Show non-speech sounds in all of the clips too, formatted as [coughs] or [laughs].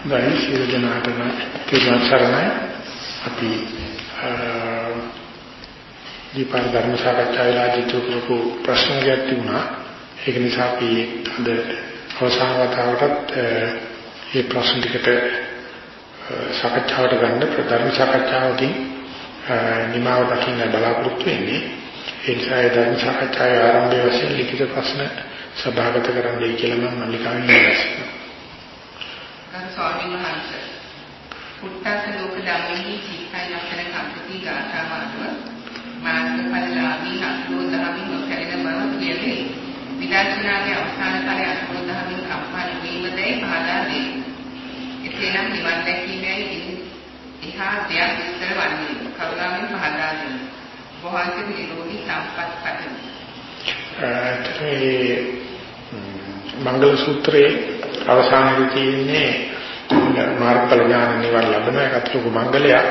ගයි සියලු දෙනාටම තිරුවන් සරණයි. අපි දීපන් ධර්ම සාකච්ඡාවේදී තුරුකු ප්‍රශ්නයක් තිබුණා. ඒක නිසා අපි අද අවසාන වතාවටත් මේ ප්‍රශ්න ටිකට සාකච්ඡාවට ගන්න ප්‍රධාන සාකච්ඡාවකින් නිමාව දකින්න බලාපොරොත්තු වෙන්නේ. ඒ නිසා ඒ ධර්ම සාකච්ඡාවේ ආරම්භයේ වශයෙන් ලිඛිත ප්‍රශ්න සභාගත කරන්නයි කියලා මම මල්ලිකාවෙන් ඉල්ලා සිටිනවා ගරු ස්වාමීන් වහන්සේ. පුත්තස ලෝක ධම්මෙහි චිත්තය ලක්ෂණ සම්පති ගාථාව අනුව මාර්ගඵලලාභී අසුරෝ දහමින් නොකැලෙන බව කියවේ. විදර්ශනාවේ අවසාන ඵලයේ අසුරෝ දහමින් කම්පා නොවීමදයි පහදා වේ එසේනම් නිවන් දැකීමයි එහා දෙයක් විස්තර වන්නේ කරුණාවෙන් පහදා දෙන්න වහන්සේ නිරෝධී සම්පත් පතමි. මංගල සූත්‍රයේ අවසානයේ තියෙන්නේ මාර්ගඵල ඥාන නිවන් ලැබෙන එකත් ලොකු මංගලයක්.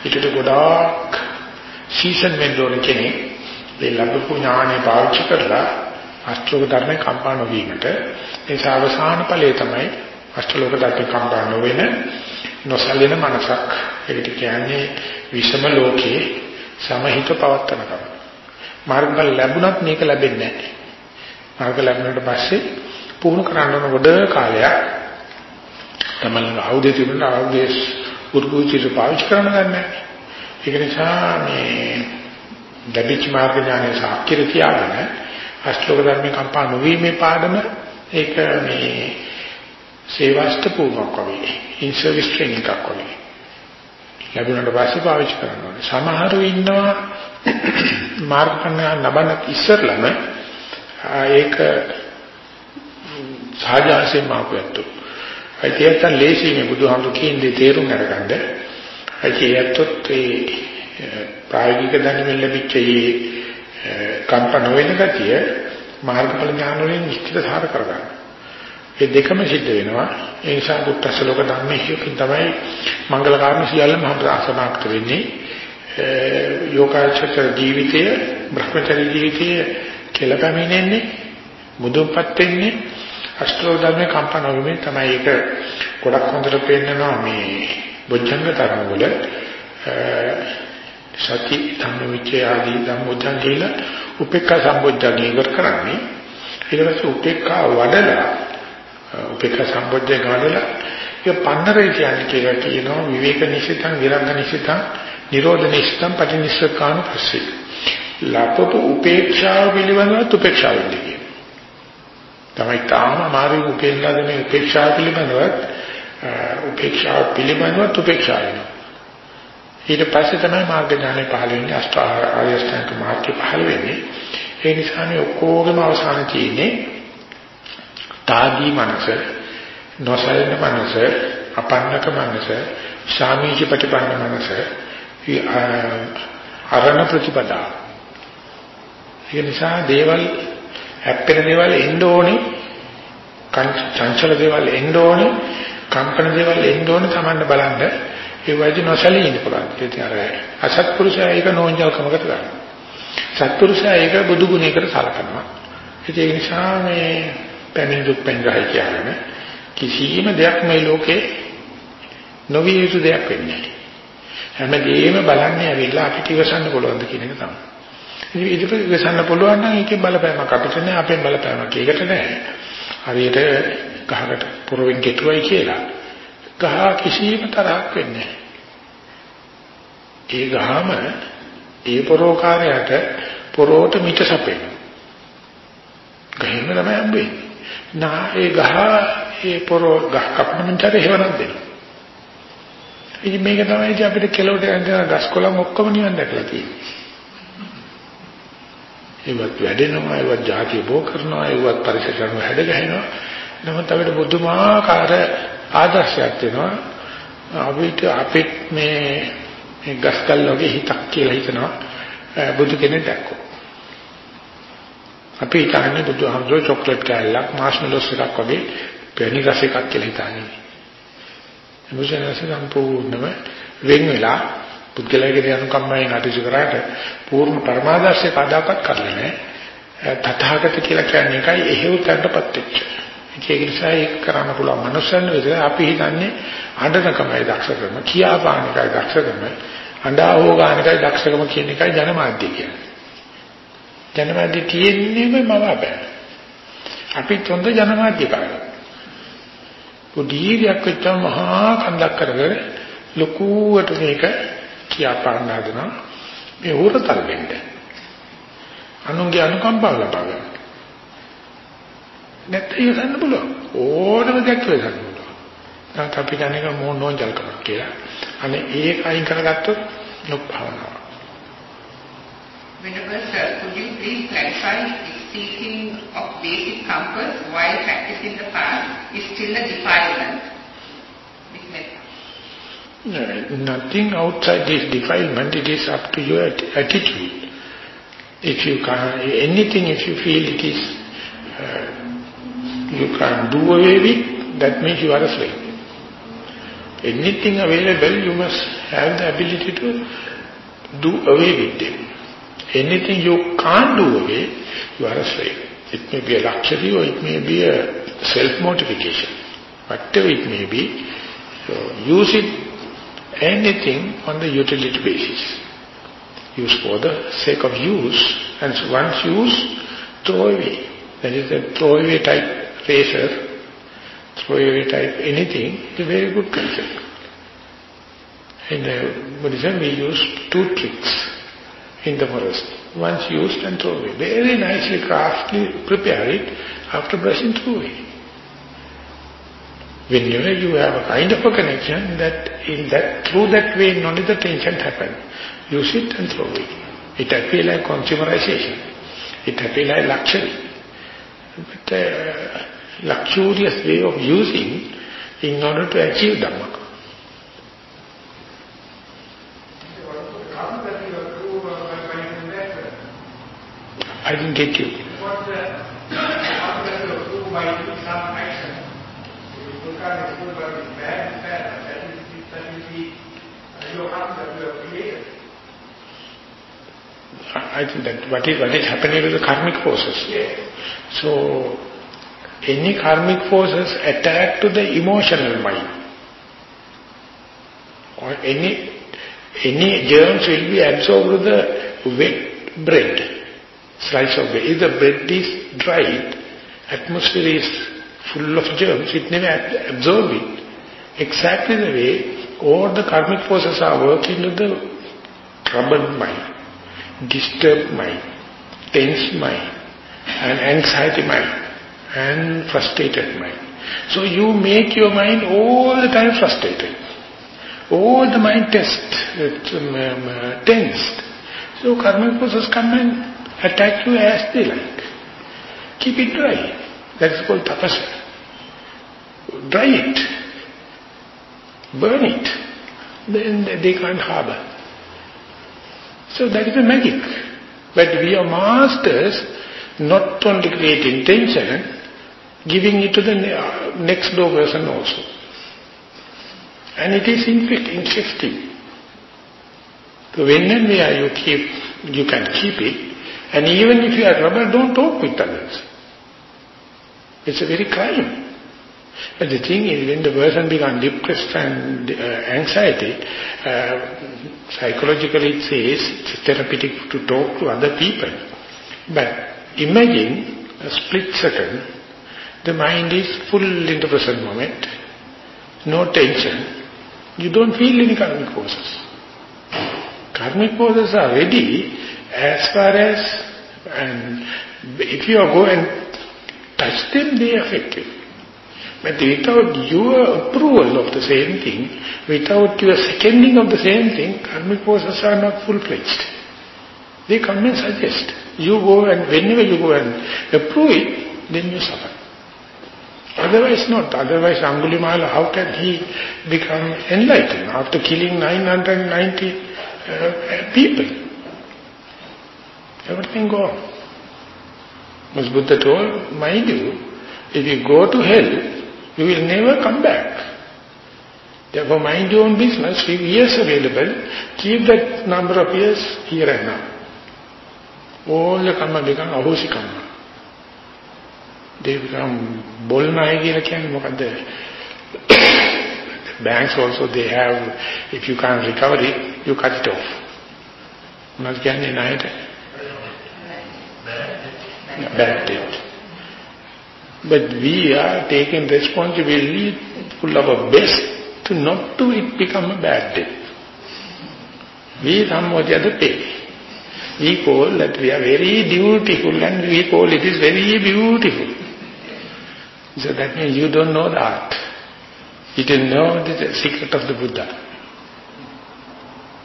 ඊටට ගොඩාක් සීසන් වෙන්න ඕන කෙනෙක් මේ ලැබපු ඥානෙ පාවිච්චි කරලා අෂ්ටලෝක ධර්මේ කම්පා නොවීමට ඒ අවසාන ඵලය තමයි අෂ්ටලෝක ධර්මේ කම්පා නොවෙන නොසලින මනසක්. ඒකට කියන්නේ විෂම ලෝකේ සමහිත පවත්තනකම. මාර්ගඵල ලැබුණත් මේක ලැබෙන්නේ නැහැ. මාර්ග ලැබුණාට පස්සේ පුහුණු කරන්න ඕන ගොඩ කාලයක් තමයි ආයුධ තිබුණ ආයුධයේ උරුකුචිත පාවිච්චි කරන්න ගන්න. ඒක නිසා මේ ලැබිච්ච මාර්ග ඥානය සාක්ෂිර තියාගෙන අෂ්ටෝක ධර්මේ කම්පා නොවීමේ පාඩම ඒක මේ සේවාස්ත පූර්වක වගේ ඉන් සර්විස් ට්‍රේනින්ග් එකක් වගේ ලැබුණාට පස්සේ පාවිච්චි කරන්න ඕනේ. සමහරව ඉන්නවා මාර්ග පන්න ලබන ඉස්සරළම ඒක සාජාසයෙන් මාපුවත්තු. ඒකත් ලේසි මේ බුදුහාමුදුරු කියන්නේ තේරුම් අරගන්න. ඒකත් ඒ ප්‍රායෝගික දැනුමින් ලැබිච්ච මේ කම්පන වෙන ගතිය මාර්ගඵල ඥාන වලින් නිශ්චිතසාර කරගන්න. ඒ දෙකම සිද්ධ වෙනවා. ඒ නිසා බුත්තසලෝක ධර්මයේ කියකින් තමයි මංගල කාරණ සියල්ලම සමාප්ත වෙන්නේ. යෝගාචර ජීවිතය, භ්‍රමචර්ය ජීවිතය කියලා පැමිණෙන්නේ මුදුන්පත් වෙන්නේ අෂ්ටෝක ධර්මයේ කම්පන වීමෙන් තමයි ඒක ගොඩක් හොඳට පේන්නනවා මේ බොජ්ජංග තරම වල. සති ධම්මවිචය ආදී ධම්මොච්චන් කියලා උපේක්ඛා සම්බොජ්ජංග ඉවර කරන්නේ. ඊට පස්සේ උපේක්ඛා වඩලා උපේක්ඛා සම්බොජ්ජංග වඩලා ඒ පන්නරේ කියන්නේ කියලා කියනවා විවේක නිසිතං විරංග නිසිතං නිරෝධ නිසිතං පටිනිස්සකාන පස්සේ ලපපු උපේක්ෂාව පිළිබඳව උපේක්ෂාව වෙන්නේ තමයි තාම අමාරු උපේක්ෂා දෙන උපේක්ෂාව පිළිබඳව උපේක්ෂාව පිළිබඳව උපේක්ෂා වෙනවා ඊට පස්සේ තමයි මාර්ග ඥානෙ පහළ වෙන්නේ අෂ්ටාර්ය අෂ්ටාංග මාර්ගය පහළ වෙන්නේ. ඒ නිසා මේ ඔක්කොගේම අවසාන තියෙන්නේ තාදී මනස නොසලින මනස අපන්නක මනස සාමීච ප්‍රතිපන්න මනස අරණ ප්‍රතිපදා. ඒ නිසා දේවල් හැප්පෙන දේවල් එන්න ඕනේ. චංචල දේවල් එන්න ඕනේ. කම්පන දේවල් එන්න ඕනේ Tamanne බලන්න. ඒ වගේ නොසලී ඉන්න පුළුවන්. ඒ අර අසත්පුරුෂයා ඒක නෝන්ජල්කමකට ගන්නවා සත්පුරුෂයා ඒක බුදු ගුණයකට සලකනවා. ඒ නිසා මේ පැමිණි දුක් පෙන්ගහයි කියන්නේ කිසියම් දෙයක් මේ ලෝකේ නොවිය යුතු දෙයක් වෙන්නේ නැහැ. හැමදේම බලන්නේ ඇවිල්ලා අපිට ඉවසන්න පුළුවන්ද කියන එක තමයි. ඉතින් ඊට පස්සේ පුළුවන් නම් ඒකේ බලපෑමක් අපිට නෑ අපෙන් බලපෑමක් ඒකට නෑ. හරියට ගහකට පොරවෙන් ගෙටුවයි කියලා. ගහ කිසිම තරහක් වෙන්නේ ඒ ගහම ඒ පොරෝකාරයට පොරෝට මිට සපෙන. ගහින්න තමයි හම්බෙන්නේ. නා ඒ ගහ ඒ පොරෝ ගහ කපන මිටට හේවණක් දෙනවා. ඉතින් මේක තමයි අපිට කෙලවට යන ගස් කොළන් ඔක්කොම නිවන් දැකලා තියෙන්නේ. ඒවත් වැඩෙනවා ඒවත් ಜಾති බෝ කරනවා ඒවත් පරිසරන හැඩ ගහනවා. නමුත් අපිට බුදුමාකාර ආදර්ශයක් වෙනවා අපිට අපිට මේ මේ ගස්කල් වගේ හිතක් කියලා හිතනවා. බුදු කෙනෙක් දැක්කෝ අපි හිතන්නේ බුදුහාමුදුරුවෝ චොක්ලට් කෑල්ලක් මාෂ්මෙලෝස් එකක් වගේ පැණි රස එකක් කියලා හිතන්නේ. එමුසෙනස සම්පූර්ණම වෙන් වෙලා පුද්ගලයාගේ අනුකම්පාවෙන් අටිසු කරාට පූර්ණ පරමාදර්ශය කදාකත් කරලා නැහැ. තථාගත කියලා කියන්නේ එකයි එහෙව් තැනටපත් වෙච්ච. ඒක නිසා ඒක කරන්න පුළුවන් මනුස්සයන් විතර අපි හිතන්නේ අඬනකමයි දක්ෂකම, කියාපාන එකයි දක්ෂකම, අඬා හෝ ගන්න එකයි දක්ෂකම කියන එකයි ජනමාධ්‍ය කියන්නේ. ජනමාධ්‍ය කියන්නේම මම අපේ. අපි තොඳ ජනමාධ්‍ය කාරයෝ. පොඩියක් වෙච්ච මහා කන්දක් කරගෙන ලොකුවට මේක කියාපාන්න හදනවා. මේ උරතල් වෙන්නේ. අනුන්ගේ අනුකම්පාව ලබා ගන්න. නැත්නම් ඉවසන්න පුළුවන්. ඕනම දෙයක් ඉවසන්න පුළුවන්. නැත්නම් අපි දැනග මොනෝන්ජල් කරනවා කියලා. අනේ ඒක අයින් කරගත්තොත් ලොක් භාවනාව. Venerable sir, could you please clarify if seeking of basic comfort while practicing the path is still a defilement? No, nothing outside this defilement, it is up to your attitude. If you can, anything if you feel it is, uh, you can't do away with, that means you are a slave. Anything available, you must have the ability to do away with them. Anything you can't do away, you are a slave. It may be a luxury or it may be a self-mortification. Whatever it may be, so use it, anything on the utility basis use for the sake of use and once used, throw away. That is a throw away type razor, throw away type anything, it's a very good concept. In uh, Buddhism we use two tricks in the forest. Once used and throw away. Very nicely, craftily prepare it after brushing through away. Whenever you have a kind of a connection that in that through that way only the tension happen. Use it and throw it. It appears like consumerization. It appears like luxury. But uh, luxurious way of using in order to achieve Dhamma. I didn't get you. What [coughs] the how does you prove by doing some action? If that you created. I think that what is, what is happening is the karmic forces. So, any karmic forces attack to the emotional mind. Or any, any germs will be absorbed to the wet bread, slice of bread. If the bread is dried, atmosphere is full of germs, it never absorb it. Exactly the way all the karmic forces are working to the troubled mind disturbed mind, tense mind, and anxiety mind, and frustrated mind. So you make your mind all the time frustrated. All the mind test, um, um, uh, tensed. So karmic forces come and attack you as they like. Keep it dry. That is called tapasya. Dry it. Burn it. Then they can't harbor. So that is the magic. But we are masters not only creating tension, giving it to the next door person also. And it is infecting. So when and where you keep, you can keep it. And even if you are trouble, don't talk with others. It's a very crime. But the thing is, when the person becomes depressed and uh, anxiety, uh, psychologically it says it's therapeutic to talk to other people. But imagine a split second, the mind is full in the present moment, no tension, you don't feel any karmic forces. Karmic forces are ready as far as, and if you go and touch them, they affect you. But without your approval of the same thing, without your seconding of the same thing, karmic forces are not full-fledged. They come and suggest. You go and whenever you go and approve it, then you suffer. Otherwise not. Otherwise Angulimala, how can he become enlightened after killing 990 uh, people? Everything gone. As Buddha told, mind you, if you go to hell, you will never come back. Therefore, mind your own business, few years available, keep that number of years here and now. All the karma become ahosi karma. they become bolnai කියලා කියන්නේ මොකද්ද [coughs] banks also they have if you can't recover it you cut it off මොනවද කියන්නේ ණයට Bad debt but we are taking responsibility full of our best to not to it become a bad debt we somewhat the other pay we call that we are very dutiful and we call it is very beautiful so that means you don't know the art. You don't know the secret of the Buddha.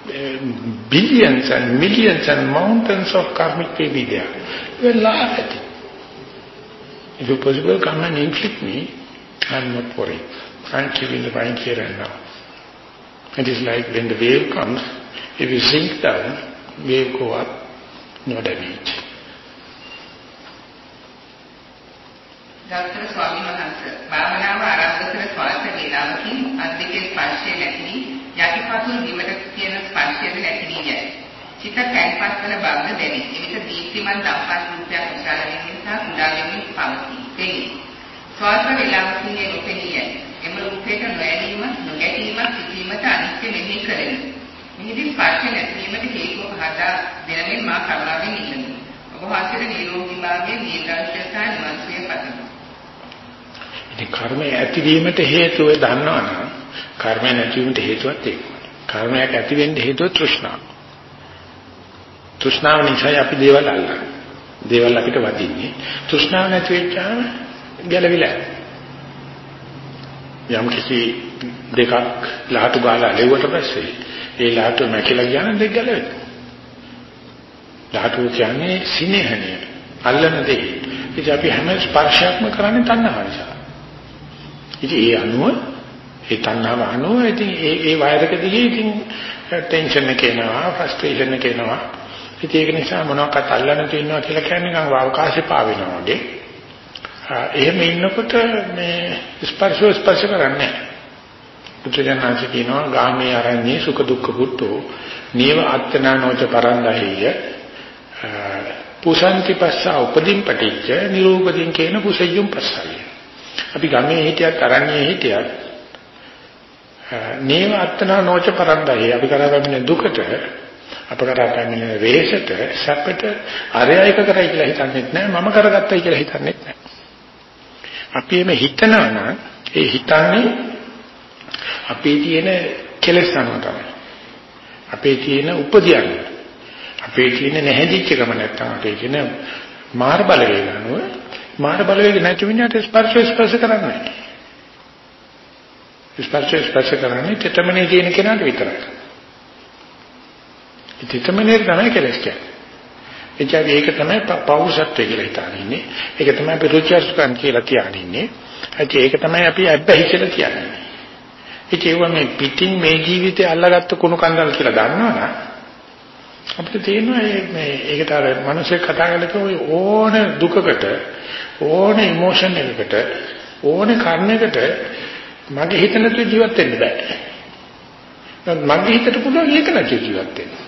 Uh, billions and millions and mountains of karmic may be there. You will laugh at it. If you possible, come and inflict me. I am not worried. I am keeping the mind here and now. It is like when the wave comes, if you sink down, wave go up, no damage. Gautama ස්වාමීන් වහන්සේ භාවනාව ආරම්භ කර ස්වල්ප වේලාවකින් අද්දිකේ ස්පර්ශය නැතිවි යටිපතුල් චිත තැන්පත් වන බව දැනේ. එවිට දීප්තිමත් දම්පත් රූපයක් උසාල වෙනින් සහ කුඩා වෙමින් පවතී. දෙනි. ස්වල්ප වේලාවකින් ඒ රූපෙණිය යයි. එම රූපයට නොඇලීම නොගැටීම සිටීමට අනිත්‍ය මෙහි කරෙන. මෙහිදී ස්පර්ශ නැතිවීමට හේතුව පහදා දෙනමින් මා කරුණාවෙන් ඉල්ලමි. ඔබ වහන්සේට නිරෝගී භාවයේ දීර්ඝායුෂ සහ නිවන්සුවේ පතමි. ඉතින් කර්මය ඇතිවීමට හේතුව දන්නවනම් කර්මය නැතිවීමට හේතුවත් ඒක. කර්මයක් ඇති වෙන්න හේතුව තෘෂ්ණාව. තෘෂ්ණාව නිසා අපි දේවල් අල්ලන්නේ. දේවල් අපිට වදින්නේ. තෘෂ්ණාව නැති වෙච්චාම ගැලවිලා. යම් කිසි දෙකක් ලහතු ගාලා ලෙව්වට පස්සේ ඒ ලහතු මැකිලා ගියාම දෙක ගැලවෙනවා. ලහතු කියන්නේ සිනේහණය. අල්ලන දෙය. ඉතින් අපි හැම ස්පර්ශයක්ම කරන්නේ තණ්හාව නිසා. ඉතින් ඒ අනුව ඒ තණ්හාව අනුව ඉතින් ඒ ඒ වයරක දිගේ ඉතින් ටෙන්ෂන් එක එනවා ෆ්‍රස්ට්‍රේෂන් එක එනවා ඉතින් ඒක නිසා මොනවාකට අල්ලන්න තියෙනවා කියලා කියන්නේ නිකන් අවකාශය පාවෙනවා වගේ. එහෙම ඉන්නකොට මේ ස්පර්ශෝ ස්පර්ශ කරන්නේ පුත්‍රයන්ාංශ කියනවා ගාමේ ආරණ්‍ය සුඛ දුක්ඛ පුට්ටෝ නීව අත්තනා නොච පරන්දහිය. පුසන්ති පස්සා උපදීන් පටිච්ච නිරූපදීන් කේන පුසෙය්‍යම් පස්සයි. අපි ගමේ හිටියත් අරණ්‍යයේ හිටියත් නේව අත්තනා නොච පරන්දයි අපි කරා පැමිණෙන දුකට අප කරා පැමිණෙන වේසට සැපට අරයයික කරයි කියලා හිතන්නේ නැහැ මම කරගත්තයි කියලා හිතන්නේ නැහැ අපි එමෙ හිතනවා නම් ඒ හිතන්නේ අපේ තියෙන කෙලෙස් අනුව තමයි. අපේ තියෙන උපදියන්න අපේ තියෙන නැහැදිච්චකම නැත්තම් අපේ තියෙන මාර බලවේග අනුව මාන බලවේග නැති විනාට ස්පර්ශ ස්පර්ශ කරන්නේ. ස්පර්ශ ස්පර්ශ කරන්නේ තෙතමනේ කියන කෙනාට විතරයි. තෙතමනේ තමයි කෙලස් කියන්නේ. එචා මේක තමයි පෞරුෂත්වය කියලා හිතාගෙන ඉන්නේ. ඒක තමයි අපි රුචර්ස්කම් කියලා කියන්නේ ඉන්නේ. ඒක තමයි අපි අබ්බැහි කියලා කියන්නේ. ඒක මේ පිටින් මේ ජීවිතේ අල්ලාගත්ත කුණු කන්දල් කියලා දන්නවනම් අපිට තේරෙනවා මේ ඒකට අර මිනිස්සු කතා කරලා ඕන දුකකට ඕන ඉමෝෂන් එකකට ඕන කර්ණයකට මගේ හිත නැතුව ජීවත් වෙන්න බෑ. මගේ හිතට පුළුවන් ඒක නැතුව ජීවත් වෙන්න.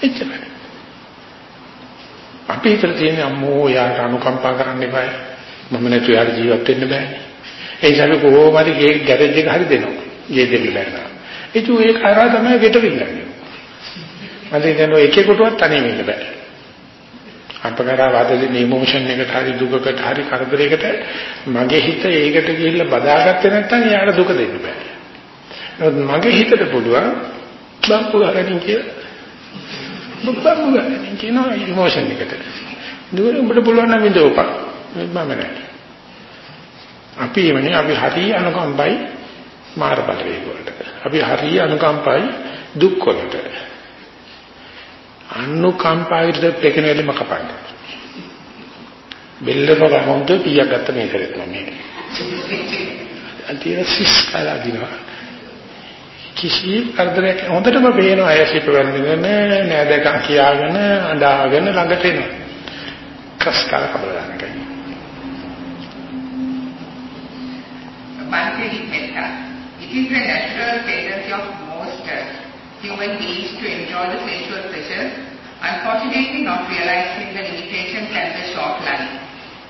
එච්චරයි. අපි හිතට තියෙන අම්මෝ යාට අනුකම්පා කරන්න එපා. මම නැතුව යාට ජීවත් වෙන්න බෑනේ. ඒ නිසා අපි කොහොම හරි ගේ ගැරේජ් එක හරි දෙනවා. ගේ දෙන්න බැන්නා. ඒක ඒක හරහා තමයි ගෙට විල්ලන්නේ. මම හිතනවා එකෙකුටවත් තනියම ඉන්න බෑ. අපකරා වදලින් ඉමෝෂන් එකට හරි දුකකට හරි කරදරයකට මගේ හිත ඒකට ගිහිල්ලා බදාගත්තේ නැත්නම් යාට දුක දෙන්න බෑ. නමුත් මගේ හිතට පුළුවන් බම්පු ගන්න කියලා. බම්පු ගන්න කියන ඉමෝෂන් එකට. දුර උඹට පුළුවන් නම් විඳවපන්. මම නෑ. අපි එවනේ අපි හරි අනුකම්පයි මාර බලවේග වලට. අපි හරි අනුකම්පයි දුක් වලට. අනුකම්පාවිත පෙකෙන වෙලෙම කපන්න. බෙල්ලම ගමොන්ද පියක් ගත්ත මේ කරේ තමයි. අන්තිම සිස්කලා දිනවා. කිසි කරදරයක් හොඳටම පේනවා අය සිප වෙන්නේ නෑදකම් කියාගෙන අඬාගෙන ළඟට එනවා. කස්කල කබලන එකයි. It is a natural tendency of most human beings to enjoy the sensual pleasures, unfortunately not realizing the limitations and the short life.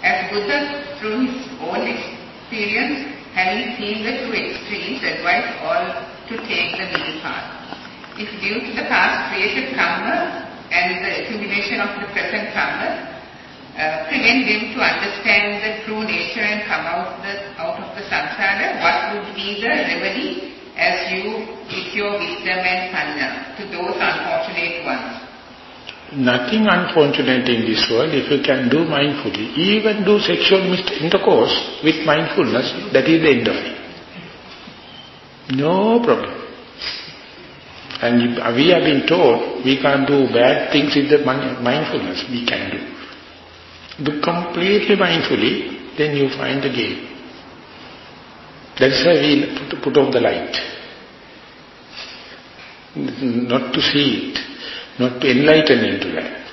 As Buddha, through his own experience, having seen the two extremes, advised all to take the middle path. If due to the past created karma and the accumulation of the present karma, uh, prevent them to understand the true nature and come out, the, out of the samsara, what would be the remedy as you, with your wisdom and panya, to those unfortunate ones? Nothing unfortunate in this world if you can do mindfully. Even do sexual intercourse with mindfulness, that is the end of it. No problem. And we have been told we can't do bad things with the mindfulness. We can do. Do completely mindfully, then you find the game. That's why we put, put off the light. Not to see it, not to enlighten into that.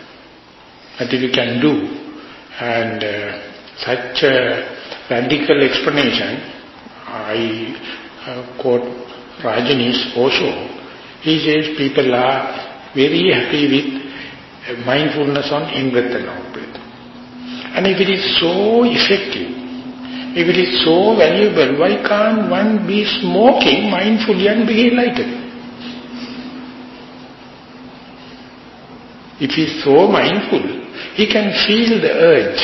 But if you can do, and uh, such a radical explanation, I quote Rajneesh Osho, he says people are very happy with mindfulness on in-breath and out-breath. And if it is so effective, if it is so valuable, why can't one be smoking mindfully and be enlightened? If he is so mindful, he can feel the urge,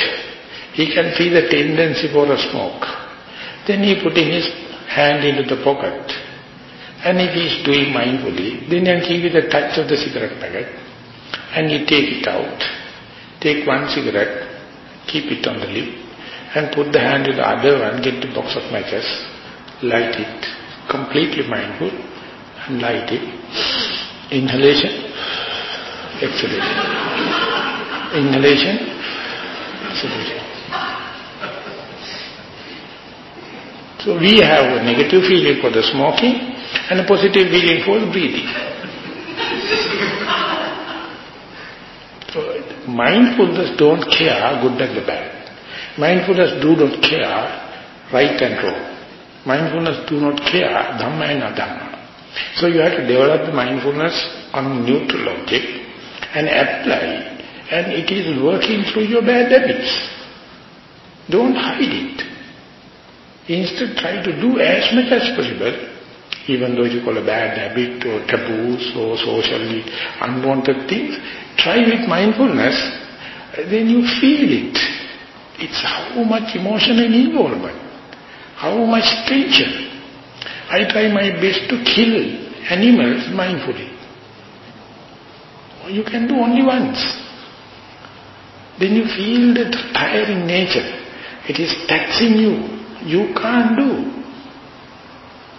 he can feel the tendency for a smoke. Then he put in his hand into the pocket. And if he is doing mindfully, then he give it a touch of the cigarette packet and he take it out. Take one cigarette keep it on the lip, and put the hand in the other one, get the box of matches, light it, completely mindful, and light it. Inhalation, exhalation. Inhalation, exhalation. So we have a negative feeling for the smoking and a positive feeling for the breathing. So mindfulness don't care good and the bad. Mindfulness do not care right and wrong. Mindfulness do not care dhamma and adhamma. So you have to develop mindfulness on neutral object and apply and it is working through your bad habits. Don't hide it. Instead try to do as much as possible even though you call a bad habit or taboos or socially unwanted things, try with mindfulness, then you feel it. It's how much emotional involvement, how much tension. I try my best to kill animals mindfully. You can do only once. Then you feel that tiring nature. It is taxing you. You can't do.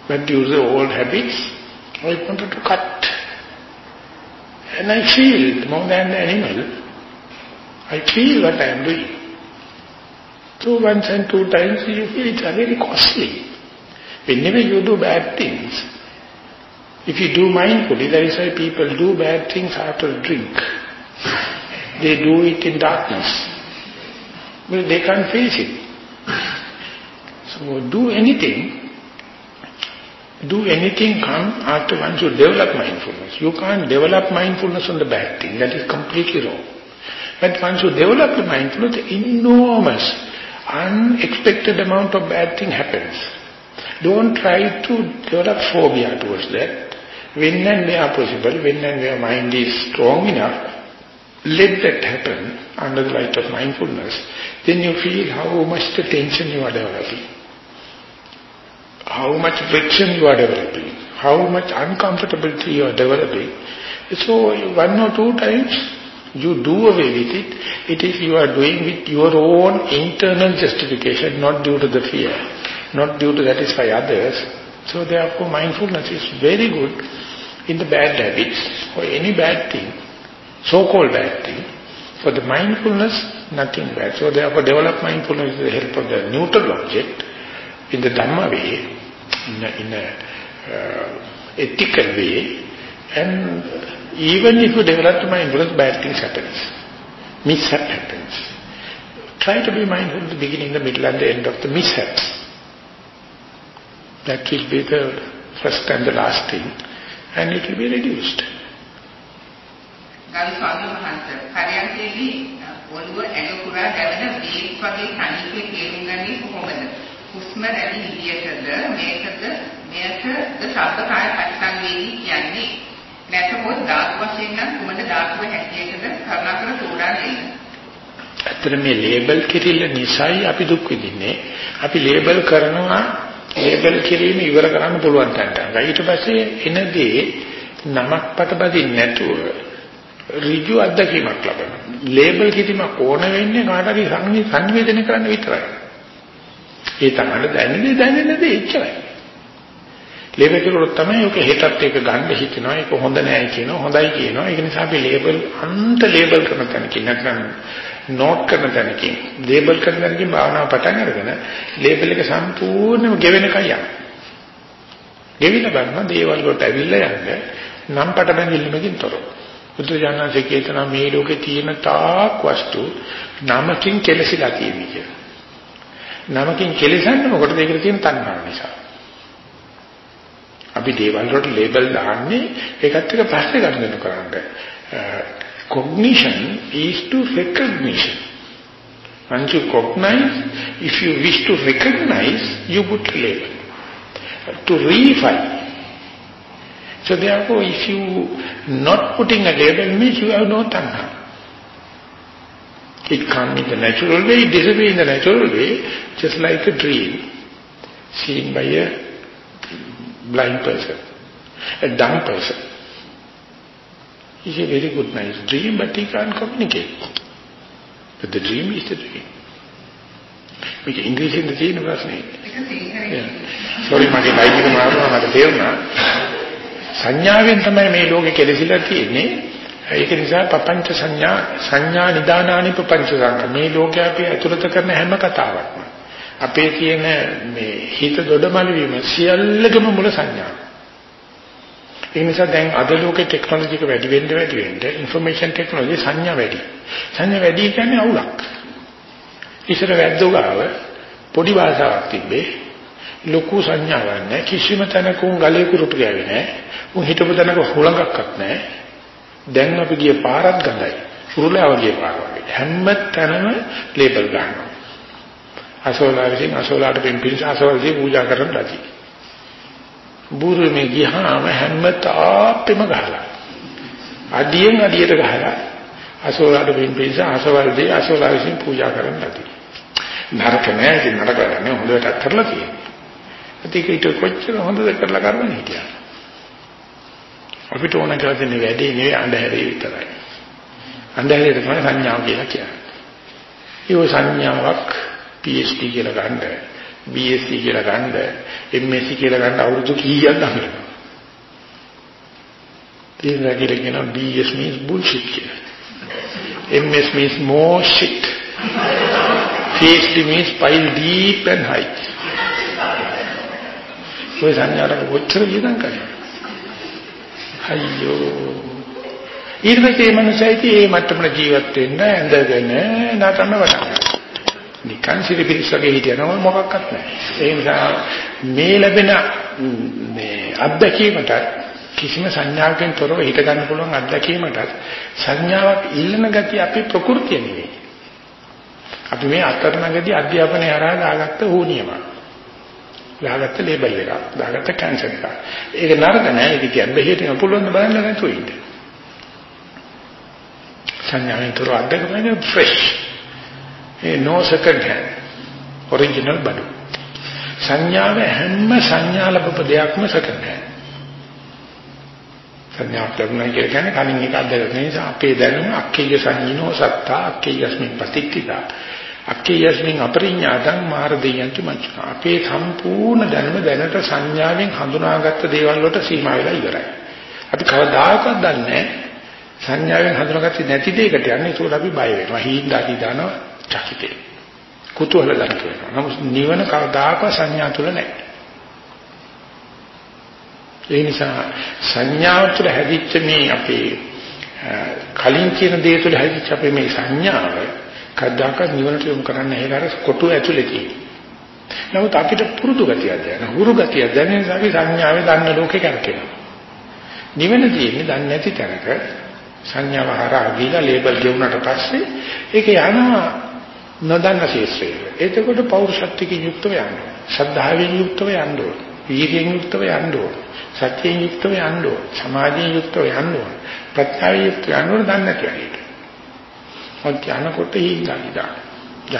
But to the old habits, I wanted to cut. And I feel more than the animal. I feel what I am doing. So once and two times you feel it's very costly. Whenever you do bad things, if you do mindfully, that is why people do bad things after drink. They do it in darkness. Well, they can't face it. Do anything do anything come after once you develop mindfulness. You can't develop mindfulness on the bad thing. That is completely wrong. But once you develop the mindfulness, enormous, unexpected amount of bad thing happens. Don't try to develop phobia towards that. When and where possible, when and where mind is strong enough, let that happen under the light of mindfulness. Then you feel how much the tension you are developing how much friction you are developing, how much uncomfortability you are developing. So one or two times you do away with it, it is you are doing with your own internal justification, not due to the fear, not due to satisfy others. So therefore mindfulness is very good in the bad habits or any bad thing, so-called bad thing. For the mindfulness, nothing bad. So therefore develop mindfulness with the help of the neutral object in the Dhamma way, in a, in a uh, ethical way and even if you develop mindfulness, bad things happens. Mishap happens. Try to be mindful at the beginning, the middle and the end of the mishaps. That will be the first and the last thing and it will be reduced. ගරු ස්වාමීන් වහන්සේ පරයන්කේදී ඔළුව ඇඟ පුරා දැවෙන වේග් වගේ තනිකේ තේරුම් ගන්නේ කොහොමද? හුස්ම රැලි විදියටද මේකද මේකද ශබ්ද කාය පස්සන් වේදී කියන්නේ නැත්නම් ධාතු වශයෙන් නම් කුමන ධාතුව හැටියටද කරුණාකර තෝරා දෙන්න. ඇත්තට මේ ලේබල් කිරිල්ල නිසායි අපි දුක් විඳින්නේ. අපි ලේබල් කරනවා ලේබල් කිරීම ඉවර කරන්න පුළුවන් තැනට. ඊට පස්සේ එනදී නමක් පටබදින් නැතුව ඍජු අත්දැකීමක් ලබනවා. ලේබල් කිරීමක් ඕන වෙන්නේ කාට හරි සංවේදනය කරන්න විතරයි. ඒ තමයි දැනෙන්නේ දැනෙන්නේ දේ එච්චරයි. ලේබල් කරුවොත් තමයි ඔක හෙටත් එක ගන්න හිතනවා ඒක හොඳ නෑ කියනවා හොඳයි කියනවා ඒක නිසා අපි ලේබල් අන්ත ලේබල් කරන තැනකින් නැත්නම් නෝට් කරන තැනකින් ලේබල් කරන තැනකින් භාවනාව පටන් අරගෙන ලේබල් එක සම්පූර්ණයෙන්ම ගෙවෙනකන් යනවා. ගෙවිල බලන දේවල් වලට ඇවිල්ලා යන්නේ නම් පට බැඳිල්ලමකින් තොරව. බුදුජානක චේතන මේ ලෝකේ තියෙන තාක් වස්තු නමකින් කෙලසිලා තියෙන්නේ. නමකින් කෙලසන්නේ මොකටද ඒකට තියෙන තණ්හාව නිසා. අපි දේවල් වලට ලේබල් දාන්නේ ඒකත් එක්ක පස්සේ ගන්න කරන්නේ. cognition is to recognition. Once you cognize, if you wish to recognize, you put label. To reify. So therefore, if you not putting a label means you have no tanha. It comes in the natural way, it disappears in the natural way, just like a dream seen by a blind person, a dumb person. It's a very good nice dream, but he can't communicate. But the dream is the dream. මේක ඉංග්‍රීසියෙන් තියෙන ප්‍රශ්නේ. Sorry මගේ light එක මාරුවා මට තේරුණා. සංඥාවෙන් තමයි මේ ලෝකේ කෙලසිලා තියෙන්නේ. ඒක නිසා පపంచ සංඥා සංඥා නිදානානි පపంచ සංඥා මේ ලෝකයේ අපි අතුරත කරන හැම කතාවක්ම අපේ තියෙන මේ හිත දොඩමළු වීම සියල්ලකම මුල සංඥා. ඒ නිසා දැන් අද ලෝකේ ටෙක්නොලොජි එක වැඩි වෙන්න වැඩි වෙන්න ইনফরমේෂන් ටෙක්නොලොජි සංඥා වැඩි. සංඥා වැඩි කියන්නේ අවුලක්. ඉස්සර වැද්ද උගාව පොඩි භාෂාවක් තිබ්බේ ලොකු සංඥාවක් නැහැ කිසිම තැනක උන් ගලේ කුරුටු ගෑවේ නැහැ උන් හිතපු තැනක හුලඟක්වත් නැහැ දැන් අපි ගිය පාරක් ගඳයි. උරුලාව ගිය පාර වගේ. හැම තැනම ලේබල් ගන්නවා. අසෝලා විසින් අසෝලාට පින්පිරිස අසෝලාදී පූජා කරන ලදී. බුරුමේ ගියාම හැම තාපෙම ගහලා. අඩියෙන් අඩියට ගහලා අසෝලාට පින්පිරිස අසෝලාදී අසෝලා විසින් පූජා කරන ලදී. නරක නෑ ඉතින් නරක නෑ හොඳට කරලා තියෙනවා. ඒක ඊට කොච්චර හොඳද කරලා කරන්නේ හිටියා. අපිට ඕන කරලා තියෙන වැඩේ නෙවෙයි අඳුරේ විතරයි. අඳුරේ තමයි සංඥාව කියලා කියන්නේ. ඒ සංඥාවක් PhD කියලා ගන්න, BSc කියලා ගන්න, MSc කියලා ගන්න අවුරුදු කීයක් දඟලනවා. තේරුණා කියලා කියනවා BS means bullshit කියලා. MS means more shit. PhD means pile deep and high. ඔය සංඥාවට කොච්චර වියදම් කරනවා. අයියෝ. ඊට පස්සේ මේ මනුස්සයයි මේ මට්ටමන ජීවත් වෙන්න ඇඳගෙන නටන්න වටා. නිකන් සිරිපිරිස් වගේ හිටියනම මොකක්වත් නැහැ. ඒ නිසා මේ ලැබෙන මේ අත්දැකීමට කිසිම සංඥාවකින් තොරව හිත ගන්න පුළුවන් අත්දැකීමට සංඥාවක් ඉල්ලන ගතිය අපේ ප්‍රകൃතිය නෙවෙයි. අපි මේ අතරනගදී අධ්‍යාපනය හරහා දාගත්ත ඕනියම. දාගත්ත ලේබල් එක, දාගත්ත කැන්සර් එක. ඒක නරක නෑ. ඒක කියන්නේ බෙහෙතම පුළුවන් ද බලන්න නැතුව ඉන්න. සංඥාවෙන් තොරව අත්දැකීම fresh. no second hand original බඩු සංඥාව හැම සංඥා ලැබපු දෙයක්ම second hand සංඥාවක් ලැබුණා කියන්නේ කලින් එක අද්දගන්න නිසා අපේ දැනුම අක්කේය සංඥිනෝ සත්තා අක්කේයස්මින් පතික්කිතා අක්කේයස්මින් අපරිඥාතං මාර දෙයන්ති මච්චන අපේ සම්පූර්ණ දැනුම දැනට සංඥාවෙන් හඳුනාගත්ත දේවල් වලට සීමා වෙලා ඉවරයි අපි කවදාකවත් දන්නේ සංඥාවෙන් හඳුනාගත්තේ නැති දෙයකට යන්නේ ඒකට අපි බය වෙනවා හීන්දාටි දානවා චකිතේ. කුතුහල දරට වෙනවා. නමුත් නිවන කවදාකවත් සංඥා තුල නැහැ. ඒ නිසා සංඥාව තුළ හැදිච්ච මේ අපේ කලින් කියන දේ තුළ හැදිච්ච අපේ මේ සංඥාව කවදාකවත් නිවනට යොමු කරන්න හේතර කොටු ඇතුලේ තියෙනවා. නමුත් අපිට පුරුදු ගතියක් දැන හුරු ගතියක් දැනෙන නිසා අපි සංඥාවේ දන්න ලෝකේ කරකිනවා. නිවන තියෙන්නේ දන්නේ නැති තැනක සංඥාව හරහා ගිහලා ලේබල් ගෙවුනට පස්සේ ඒක යනවා නොදන්න ශේෂ්ත්‍රයට. එතකොට පෞරුෂත්වකින් යුක්තව යන්න ඕන. ශ්‍රද්ධාවෙන් යුක්තව යන්න ඕන. වීර්යයෙන් යුක්තව යන්න ඕන. සත්‍යයෙන් යුක්තව යන්න ඕන. සමාධියෙන් යුක්තව යන්න ඕන. ප්‍රත්‍යාවෙන් යුක්තව යන්න ඕන දන්නේ නැති වැඩේට. ඔත් යනකොට හීලා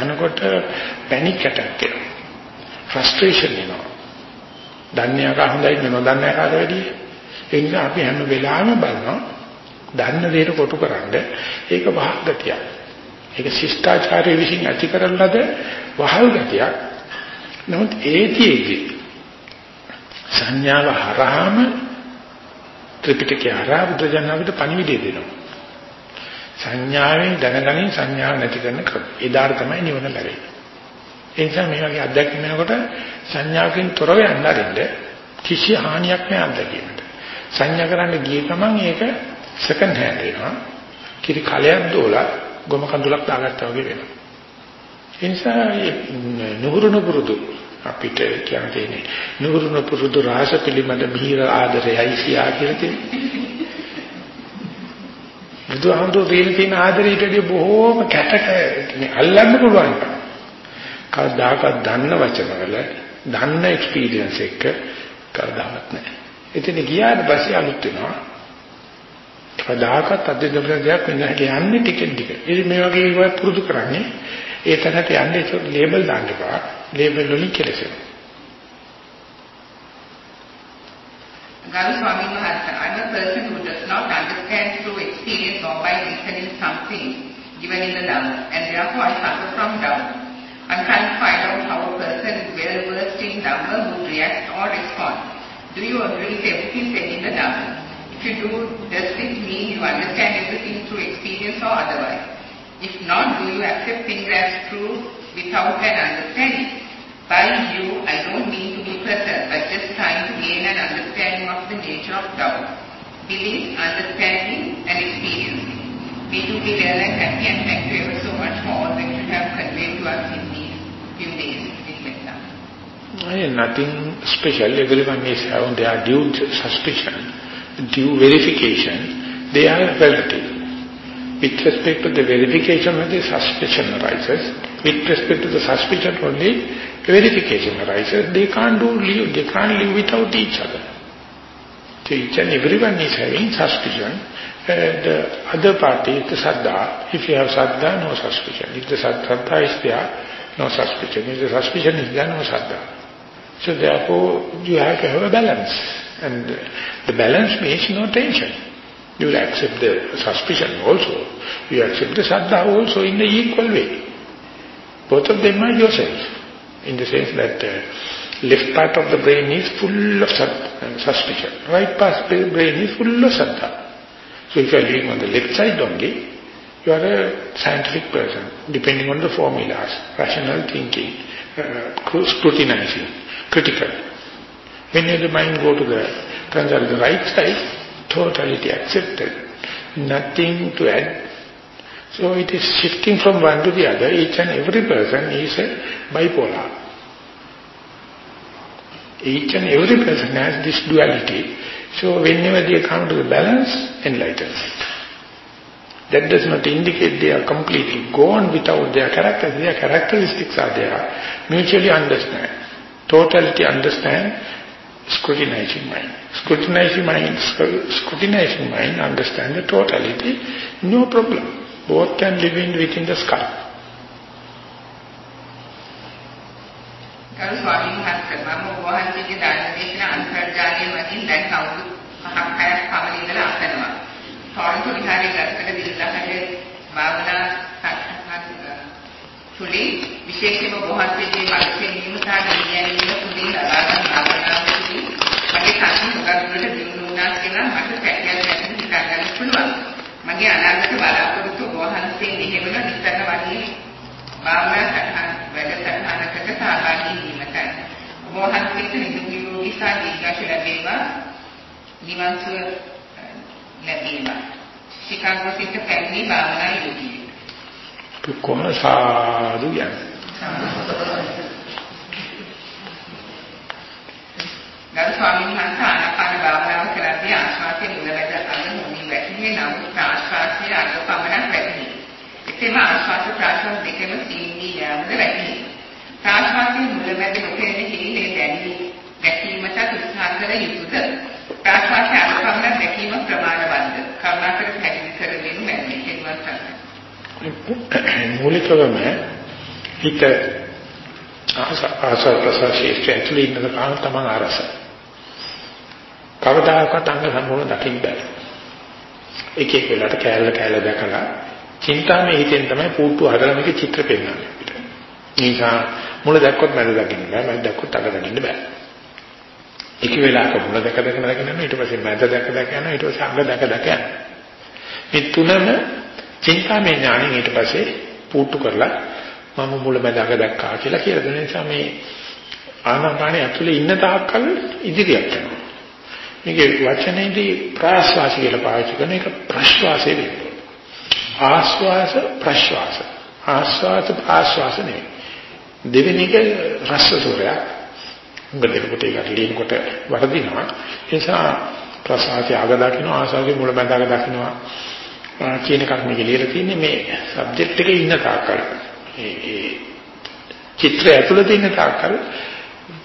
යනකොට පැනික් ඇටැක් එනවා. ෆ්‍රස්ට්‍රේෂන් එනවා. දන්නේ අක හොඳයි නොදන්නේ අකට වැඩියි. ඒ නිසා අපි හැම වෙලාවෙම බලනවා දන්න දේට කොටු කරන්න ඒක වහගතියක්. ඒක ශිෂ්ටාචාරයේ විසින් ඇති කරන ලද වහල් ගතියක්. නමුත් ඒතිෙදි සංඥාව හරහාම ත්‍රිපිටකය හරහා බුදුජානකට පණිවිඩය දෙනවා. සංඥාවෙන් දැනගනින් සංඥාව නැති කරන ක්‍රම. එදාට තමයි නිවන ලැබෙන්නේ. ඒ නිසා මේ වගේ අත්දැකීම් වෙනකොට සංඥාවකින් තොරව යන්න අරින්න කිසි හානියක් නෑ අත්දැකීමට. සංඥා කරන්න ගිය ගමන් ඒක සෙකන්ඩ් හෑන්ඩ් වෙනවා. කිරි කලයක් දෝලා ගොම කඳුලක් දාගත්තා වගේ වෙනවා. ඒ නිසා නුහුරුණු පුරුදු අපිට කියන්න තියෙන්නේ නුහුරුණු පුරුදු රාස පිළිමද මිහිර ආදරයයි සියා කියලා තියෙන්නේ. බුදුහාමුදුරු දීලා තියෙන ආදරයටදී බොහෝම කැටක අල්ලන්න පුළුවන්. කවදාකවත් දන්න වචනවල දන්න එක්ස්පීරියන්ස් එක කවදාවත් නැහැ. එතන ගියාට පස්සේ අලුත් වෙනවා. කවදාකවත් අධ්‍යයනයක් වෙන හැටි යන්නේ ටිකෙන් ටික. ඉතින් මේ වගේ ඒවා පුරුදු කරන්නේ ඒ තැනට යන්නේ ඒක ලේබල් දාන්න එපා. ලේබල් වලින් කෙලසෙනවා. Guru Swami Maharaj, I'm Even in the Dhamma, and therefore I suffer from Dhamma. I'm trying to find out how a person well versed in Dhamma would react or respond. Do you agree with everything said in the Dhamma? If you do, does this mean you understand everything through experience or otherwise? If not, do you accept things as true without an understanding? By you, I don't mean to be present, but just trying to gain an understanding of the nature of doubt, belief, understanding, and experience. B2B airline happy and thank you ever so much for all that you have conveyed to us in these few days in Vietnam. Nothing special. Everyone is having their due suspicion, due verification. They are relative. With respect to the verification when the suspicion arises, with respect to the suspicion only, verification arises. They can't do live, they can't live without each other. So each and everyone is having suspicion uh, the other party is the saddha. If you have saddha, no suspicion. If the saddha is there, no suspicion. If the suspicion is there, no saddha. So therefore, you have to have a balance. And the balance means no tension. You will accept the suspicion also. You accept the saddha also in the equal way. Both of them are yourself, in the sense that uh, left part of the brain is full of uh, suspicion, right part of the brain is full of saddha. So if you are living on the left side only, you are a scientific person, depending on the formulas, rational thinking, uh, scrutinizing, critical. When the mind go to the, turns out the right side, totality accepted, nothing to add, so it is shifting from one to the other. Each and every person is a bipolar. Each and every person has this duality. So whenever they come to the balance, enlightenment. That does not indicate they are completely gone without their characters. Their characteristics are there. Mutually understand. Totality understand. Scrutinizing mind. Scrutinizing mind, scrutinizing mind understand the totality. No problem. both can live in within the. ගරු තුලින් විශේෂයෙන්ම ඔබ වහන්සේගේ මානසික නියම සහ ඥානීය තුලින් ලබාගත් භාවනාවකදී මගේ කර්ම මොකක්ද දිනු වුණා කියලා මට පැහැදිලි කරගන්න හිතා ගන්න පුළුවන්. මගේ අනාගත බලාපොරොත්තු වහන්සේ මෙහෙමන නිතර වගේ භාවනා සටහන් වැඩ සටහනකට සහභාගී වීමට ඔබ වහන්සේට නිදුක් සහ දීර්ඝාෂ ලැබේවා. නිවන් සුව ලැබේවා. ශිකාගෝ සිට පැමිණි භාවනා යෝගී. කොහොම සාදු යන ගරු ස්වාමීන් වහන්සේ ආනාපාන භාවනාව කරද්දී ආශ්වාසයේ මුලැමැද අග මොනින් වැටෙන්නේ නමුත් ආශ්වාස අංග පමණක් වැටහි. එසේම ආශ්වාස ප්‍රාශ්වාස දෙකම සීනී යාමද වැටහි. ප්‍රාශ්වාසයේ මුලමැද නොපෙනෙන හිරිලේ දැනී දැකීමට උත්සාහ කළ යුතුද? ප්‍රාශ්වාසය අංග පමණක් දැකීම ප්‍රමාණවත්ද? කරුණාකර පැහැදිලි කර දෙනු මැනවි. මූලිකවම හිත ආසාර ප්‍රසාරයේ ඇතුළේ ඉන්න කාම තමන් අරස. කවදාකවත් අංග සම්පූර්ණ දකින්න බෑ. එක එක වෙලාවට කෑල්ල කෑල්ල දැකලා චින්තාමය හිතෙන් තමයි පුට්ටු හදලා මේක චිත්‍ර පෙන්වන්නේ අපිට. නිසා මුල දැක්කොත් මැද දකින්න බෑ, මැද දැක්කොත් අග දකින්න බෑ. එක වෙලාවක මුල දැක දැක දකින්න ඊට පස්සේ මැද දැක දැක යනවා ඊට පස්සේ අග දැක දැක යනවා. මේ තුනම චින්තාමය ඥාණයෙන් ඊට පස්සේ පුට්ටු කරලා මම මුල මැද අග දැක්කා කියලා කියලා දෙන නිසා මේ ආනාපානයේ ඇතුලේ ඉන්න තාක්කල් ඉදිරියට යනවා. මේකේ වචනේදී ප්‍රාශ්වාස කියලා පාවිච්චි කරන එක ප්‍රශ්වාසයේ වෙන්නේ. ආශ්වාස ප්‍රශ්වාස. ආශ්වාස ප්‍රාශ්වාස නෙවෙයි. දෙවෙනි එක රස සූරයක්. උගදෙකට ඒකට ලියනකොට වරදිනවා. ඒ නිසා ප්‍රසආසය අග දකින්න ආශ්වාසයේ මුල මැද අග දකින්නවා කියන එකක් මේක ලියලා තියෙන්නේ මේ සබ්ජෙක්ට් එකේ ඉන්න තාක්කල්. ඒ ඒ චිත්‍රය ඇතුළත ඉන්න තාක්කල්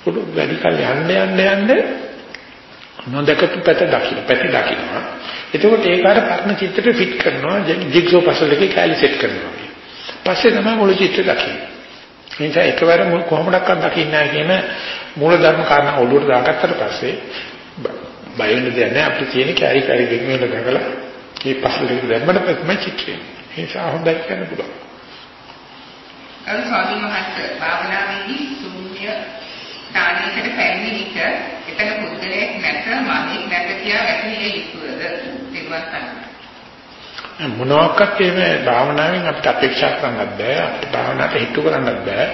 පොඩු වැඩි කල යන්න යන්න යන්න නොදකපු පැත දකින්න පැති දකින්නවා. එතකොට ඒක අර පරණ චිත්‍රෙට ෆිට කරනවා ජිග්සෝ පසල් එකේ කැලි සෙට් කරනවා. පස්සේ තමයි මුළු චිත්‍රය දකින්නේ. ඒ නිසා එකවර කොහොමඩක්වත් දකින්නේ නැහැ කියන මූල ධර්ම කාරණා ඔළුවට දාගත්තට පස්සේ බය වෙන්න දෙයක් නැහැ අපිට තියෙන කැරි කැරි දෙක වෙන දකලා මේ එක දැම්මම තමයි චිත්‍රය. ඒ නිසා හොඳයි කියන්න පුළුවන්. අර ස්වාමීන් වහන්සේ භාවනාවේදී ශුන්‍ය ස්ථානයකට පැමිණි විට එතන පුද්ගලයෙක් නැත මමෙක් නැත කියා වැටහිය යුතුද? මොනවාක්වත් එහෙම භාවනාවෙන් අපිට අපේක්ෂා කරන්නත් බෑ අපිට භාවනාවට හිතු කරන්නත් බෑ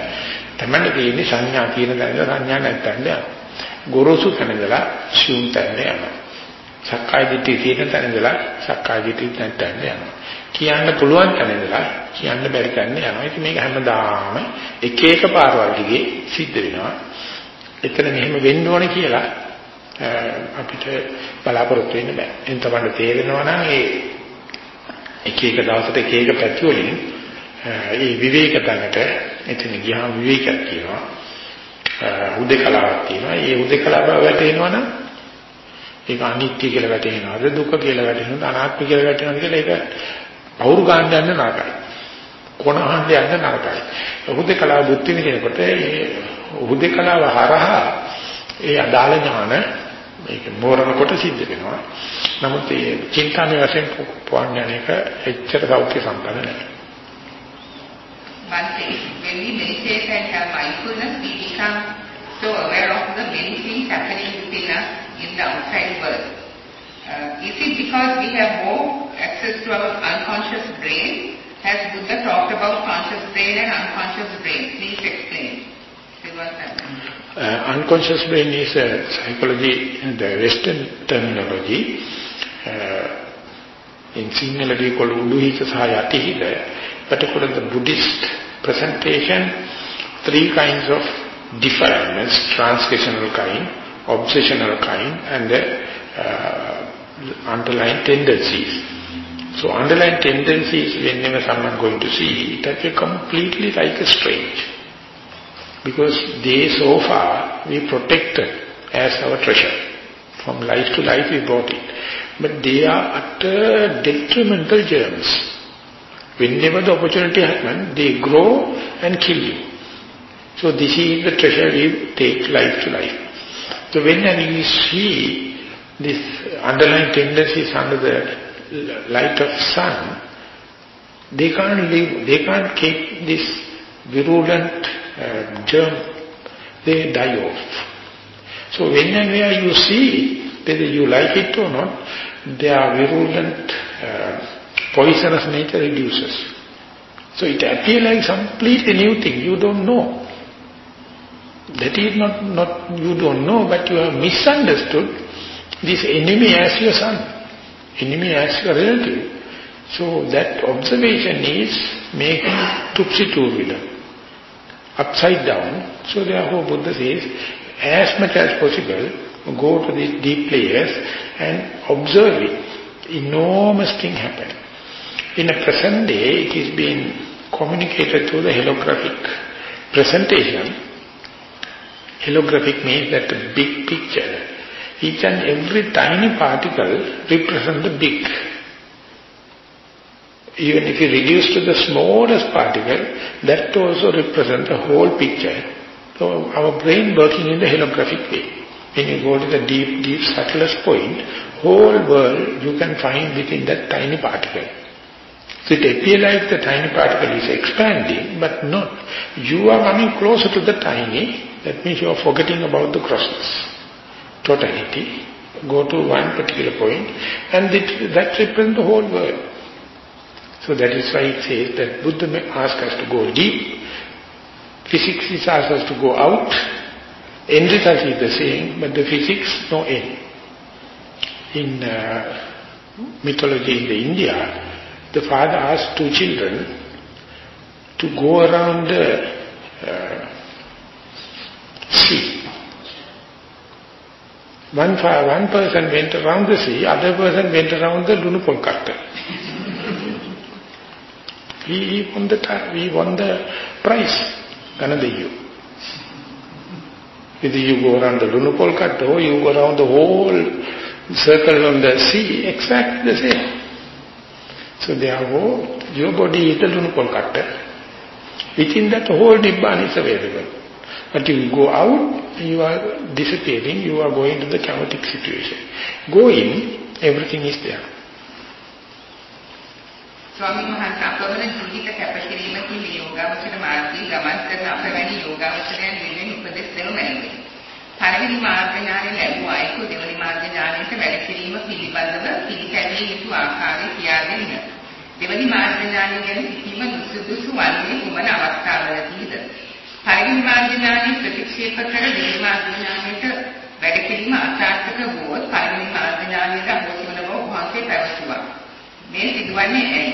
තමයි තියෙන්නේ සංඥා තියෙන දැනද සංඥා නැත්තඳ ගොරෝසු තැනදලා ශුන් තැනද යනවා සක්කාය දිට්ඨිය තියෙන තැනදලා සක්කාය දිට්ඨිය නැත්තඳ යනවා කියන්න පුළුවන් තැනදලා කියන්න බැරි තැනද යනවා. ඉතින් මේක හැමදාම එක එක පාරවල් දිගේ සිද්ධ වෙනවා. එතන මෙහෙම වෙන්න ඕනේ කියලා අපිට බලාපොරොත්තු වෙන්න බෑ. එතන තමයි තේරෙනවා නම් ඒ එක එක දවසට එක එක පැති වලින් ඒ විවේක තැනට එතන ගියාම විවේකයක් තියෙනවා. හුදේකලාවක් තියෙනවා. ඒ හුදේකලාව වැටෙනවනම් ඒක අනිත්‍ය කියලා වැටෙනවද දුක කියලා වැටෙනවද අනාත්ම කියලා වැටෙනවද කියලා ඒක අවුරු ගන්න යන නරකයි කොනහන් යන නරකයි හුදේකලාව බුද්ධි විදිනකොට ඒ හුදේකලාව හරහා ඒ අදාළ ඥාන මේක මෝරනකොට සිද්ධ වෙනවා. නමුත් මේ චින්තාමය වශයෙන් පොවන්නේ එක එච්චර සෞඛ්‍ය සම්පන්න නැහැ. One thing, when we meditate and have mindfulness, we become so aware of the many things happening within us in the outside world. Uh, is it because we have more access to our unconscious brain? Has Buddha talked about conscious brain and unconscious brain? Please explain. Uh, unconscious brain is a psychology, the Western terminology. Uh, in Sinhaladi called Uluhika Sahayatihida, but according the Buddhist presentation, three kinds of defilements, transgressional kind, obsessional kind, and the uh, underlying tendencies. So underlying tendencies, whenever someone going to see, that are completely like a strange. Because they so far we protected as our treasure. From life to life we brought it. But they are utter detrimental germs. Whenever the opportunity happens, they grow and kill you. So this is the treasure we take life to life. So when and we see this underlying tendencies under the light of sun, they can't live, they can't keep this virulent uh, germ, they die off. So when and where you see, whether you like it or not, their virulent, uh, poisonous nature reduces. So it appears like completely new thing, you don't know. That is not, not you don't know, but you have misunderstood this enemy as your son, enemy as your relative. So that observation is making tupsy-turvy upside down. So therefore Buddha says, as much as possible, go to these deep layers and observe it. Enormous thing happen. In a present day, it is being communicated through the holographic presentation. Holographic means that the big picture, each and every tiny particle represents the big. Even if you reduce to the smallest particle, that also represents the whole picture. So our brain working in the holographic way. When you go to the deep, deep, subtlest point, whole world you can find within that tiny particle. So it appears like the tiny particle is expanding, but not. You are coming closer to the tiny, that means you are forgetting about the crossness, Totality. Go to one particular point, and it, that represents the whole world. So that is why it says that Buddha may ask us to go deep, physics is asked us to go out, end is the same, but the physics no end. In uh, mythology in the India, the father asked two children to go around the uh, sea. One, one person went around the sea, other person went around the Lunupolkatta. [laughs] he, he won the he won the prize, Ganadayu. Whether you go around the Lunupolkatta or you go around the whole circle on the sea, exactly the same. So therefore, your body is the Lunupolkatta. Within that whole Nibbana is available. But you go out, you are disappearing, you are going to the chaotic situation. Go in, everything is there. ස්වාමීන් වහන්සේ අපවන ජීවිත කැපකිරීමකින් මේ යෝගාවචර මාර්ගයේ ගමන් කරන අපවැනි යෝගාවචරයන් වෙනුවෙන් උපදෙස් දෙනු මැනවි. පළවෙනි මාර්ග ඥානය ලැබුව අයෙකු දෙවනි මාර්ග ඥානයට වැඩ කිරීම පිළිබඳව පිළිපැදිය යුතු ආකාරය කියා දෙන්න. දෙවනි මාර්ග ඥානය ගැන සිතීම සුදුසු වන්නේ කුමන අවස්ථාවලදීද? පළවෙනි මාර්ග ඥානය ප්‍රතික්ෂේප කර දෙවනි මාර්ග ඥානයට වැඩ කිරීම අසාර්ථක වුවොත් පළවෙනි මාර්ග ඥානයට අහෝසි වන බව වහන්සේ පැවසුවා. මේ සිදුවන්නේ ඇයි?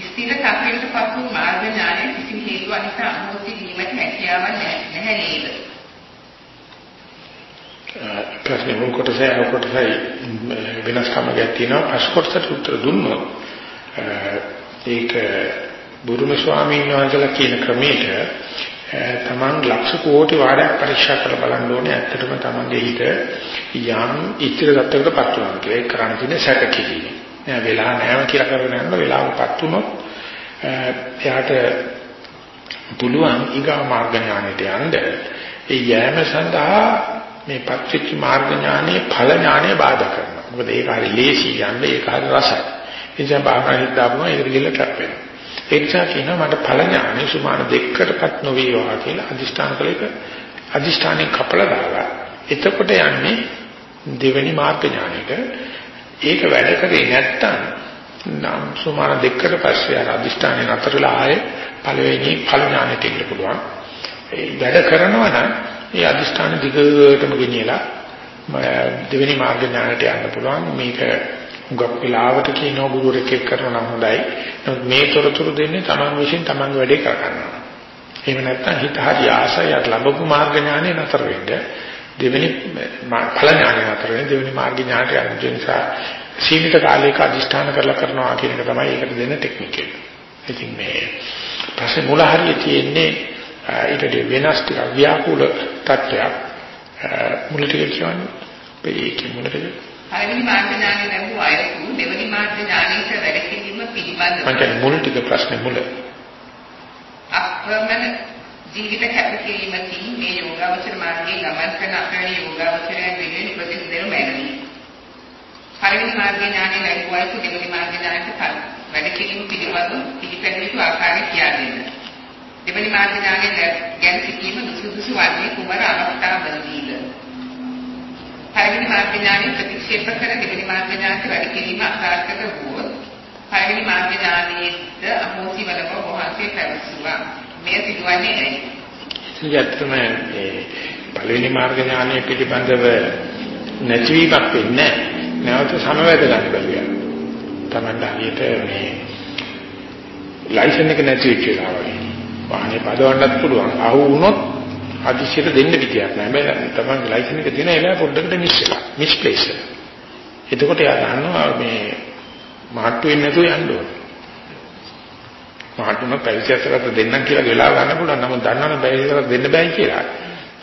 ස්ථිර තත්ත්වයකට පත් වූ මාර්ග ඥානය කිසිම හේතුවක් නිසා අහෝසි වීමට හැකියාවක් නැහැ නේද? ප්‍රශ්නේ මුල් කොටසේ අර කොටසයි වෙනස්කම ගැක් තියෙනවා පස් කොටසට උත්තර දුන්නොත් ඒක බුදුම ස්වාමීන් වහන්සේලා කියන ක්‍රමයට තමන් ලක්ෂ කෝටි වාරයක් පරීක්ෂා කරලා බලන්න ඕනේ ඇත්තටම තමන්ගේ හිත යම් ඉතිර தත්වයකට පත් වෙනවා කියලා ඒක කරන්න තියෙන සැක කිරීම. නෑ වෙලා නෑම කියලා කරගෙන යනවා වෙලාවපත් වුණොත් එයාට පුළුවන් ඊගා මාර්ග ඥානෙට යන්න ඒ යෑම සඳහා මේ පත්‍රික මාර්ග ඥානයේ ඵල ඥානය බාධා කරනවා. මොකද ඒක හරි ලේසි යන්නේ ඒක හරි රසයි. ඒ නිසා බාහනා හිතාපුවා ඒකට ගිල්ල ට්‍රැප් වෙනවා. ඒ නිසා කියනවා මට ඵල ඥානෙ සුමාන දෙකකටපත් නොවේවා කියලා අදිෂ්ඨාන කළේක අදිෂ්ඨානෙන් කපලා දාලා. එතකොට යන්නේ දෙවෙනි මාර්ග ඥානෙට. ඒක වැඩ කරේ නැත්තම් නම් සුමාන දෙකකට පස්සේ අර අදිෂ්ඨානෙ නතරලා ආයේ පළවෙනි ඵල ඥානෙට එන්න පුළුවන්. ඒ වැඩ කරනවා නම් ඒ අදිෂ්ඨාන දිගටම ගෙනියලා දෙවෙනි මාර්ග ඥානයට යන්න පුළුවන් මේක උගක් වෙලාවට කියනවා ගුරුවරයෙක් එක්ක කරනවා නම් හොඳයි. නමුත් මේ තොරතුරු දෙන්නේ Taman විසින් Taman වැඩේ කරගන්නවා. එහෙම නැත්නම් හිත හරි ආසයක් ලැබපු මාර්ග ඥානෙ නතර වෙන්න. දෙවෙනි ඵල ඥානෙ නතර වෙන්න. දෙවෙනි මාර්ග ඥානයට යන නිසා සීමිත කාලයක අදිෂ්ඨාන කරලා කරනවා කියන එක තමයි ඒකට දෙන ටෙක්නික් එක. ඉතින් මේ ප්‍රශ්නේ මුල හරිය තියෙන්නේ ඊට වෙනස් ටික ව්‍යාකූල තත්ත්වයක්. මුලට කියන්නේ ඒකේ මුලට පළවෙනි මාර්ග ඥානය ලැබුව අයකු දෙවෙනි මාර්ග ඥානයට වැඩ කිරීම පිළිබඳව මම කියන්නේ මුල ටික ප්‍රශ්නේ මුල අප්‍රමණ ජීවිත කැපකිරීමකින් මේ යෝගාවචර මාර්ගයේ ගමන් කරන අපේ යෝගාවචරයන් වෙනුවෙන් උපදෙස් දෙනු මැනවි. පළවෙනි මාර්ග ඥානය ලැබුව අයකු දෙවෙනි මාර්ග ඥානයට වැඩ කිරීම පිළිබඳව පිළිපැදිය යුතු ආකාරය කියා දෙන්න. දෙවනි මාර්ග ඥානය ගැන සිටීම සුදුසු වන්නේ කුමර අවස්ථාවලදීද? පළවෙනි මාර්ග ඥානය ප්‍රතික්ෂේප කර දෙවනි මාර්ග ඥානයට වැඩ කිරීම අසාර්ථක වුවොත් පළවෙනි මාර්ග ඥානයේද අමෝසි වල බව වහන්සේ පැවසුවා. මෙය සිදුවන්නේ ඇයි? ඉතින් මේ පළවෙනි මාර්ග ඥානය පිළිබඳව නැතිවීමක් වෙන්නේ නැවත සමවැද ගන්න බැහැ. Tamanda හරියට මේ ලයිසන් එක නැති වෙච්ච වෙලාව වගේ. වාහනේ පදවන්නත් පුළුවන්. අහු වුණොත් අදිශයට දෙන්න විදියක් නැහැ. හැබැයි තමයි ලයිසන් එක තියෙන එලා පොඩ්ඩකට මිස් වෙලා. මිස්ප්ලේස් වෙලා. එතකොට යා දන්නවා මේ මාට්ටු වෙන්නේ නැතුව යන්න ඕනේ. මහතුන පැවිදිසකට දෙන්නම් කියලා වෙලා ගන්න පුළුවන්. නමුත් දන්නවනේ පැවිදිසකට දෙන්න බෑ කියලා.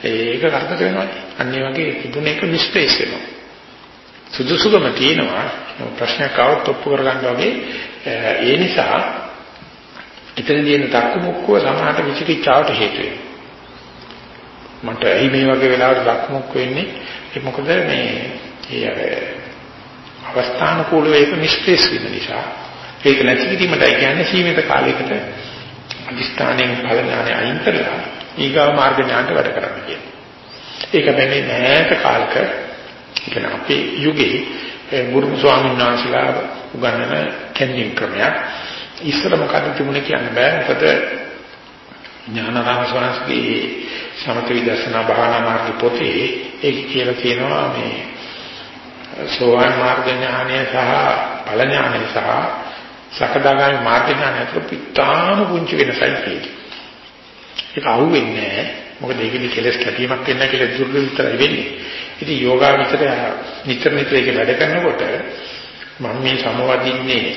ඒක කරදර වෙනවා. අන්න ඒ වගේ තිබුණ එක මිස්පේස් වෙනවා. සුදුසුකම තියෙනවා. ප්‍රශ්නයක් આવත් ඔප්පු කරගන්න වගේ ඒ නිසා එතනදී එන දක්මුක්කව සමාහට විචිකිච්ඡාවට හේතු වෙනවා. මට ඇයි මේ වගේ වෙලාවට දක්මුක්ක වෙන්නේ? ඒ මොකද මේ ඒ අවස්ථානුකූලව ඒක මිස්පේස් වෙන නිසා ඒක නැති කිරීමටයි කියන්නේ සීමිත කාලයකට අදිස්ථානයෙන් ඵල ඥානය අයින් කරලා ඊගාව මාර්ග ඥානට වැඩ කරන්න කියන්නේ. ඒක බැන්නේ නැහැට කාලක කියන අපේ යුගයේ ගුරු ස්වාමීන් වහන්සේලා උගන්වන කැන්ඩින් ක්‍රමයක්. ඉස්සර මොකද තිබුණේ කියන්න බෑ. මොකද ඥානාරාම ස්වාමීන්ගේ සමථ විදර්ශනා භාවනා මාර්ග පොතේ ඒක කියලා තියෙනවා මේ සෝවාන් මාර්ග ඥානය සහ ඵල ඥානය සහ සකදාගාමී මාර්ග ඥානය අතර පිටාම පුංචි වෙනසයි තියෙන්නේ. ඒක අහුවෙන්නේ නැහැ. මොකද ඒකෙදි කෙලස් කැපීමක් වෙන්න කියලා දුර්වල විතරයි වෙන්නේ. ඉතින් යෝගාවචරය නිතර නිතර ඒක වැඩ කරනකොට මම මේ සමවදින්නේ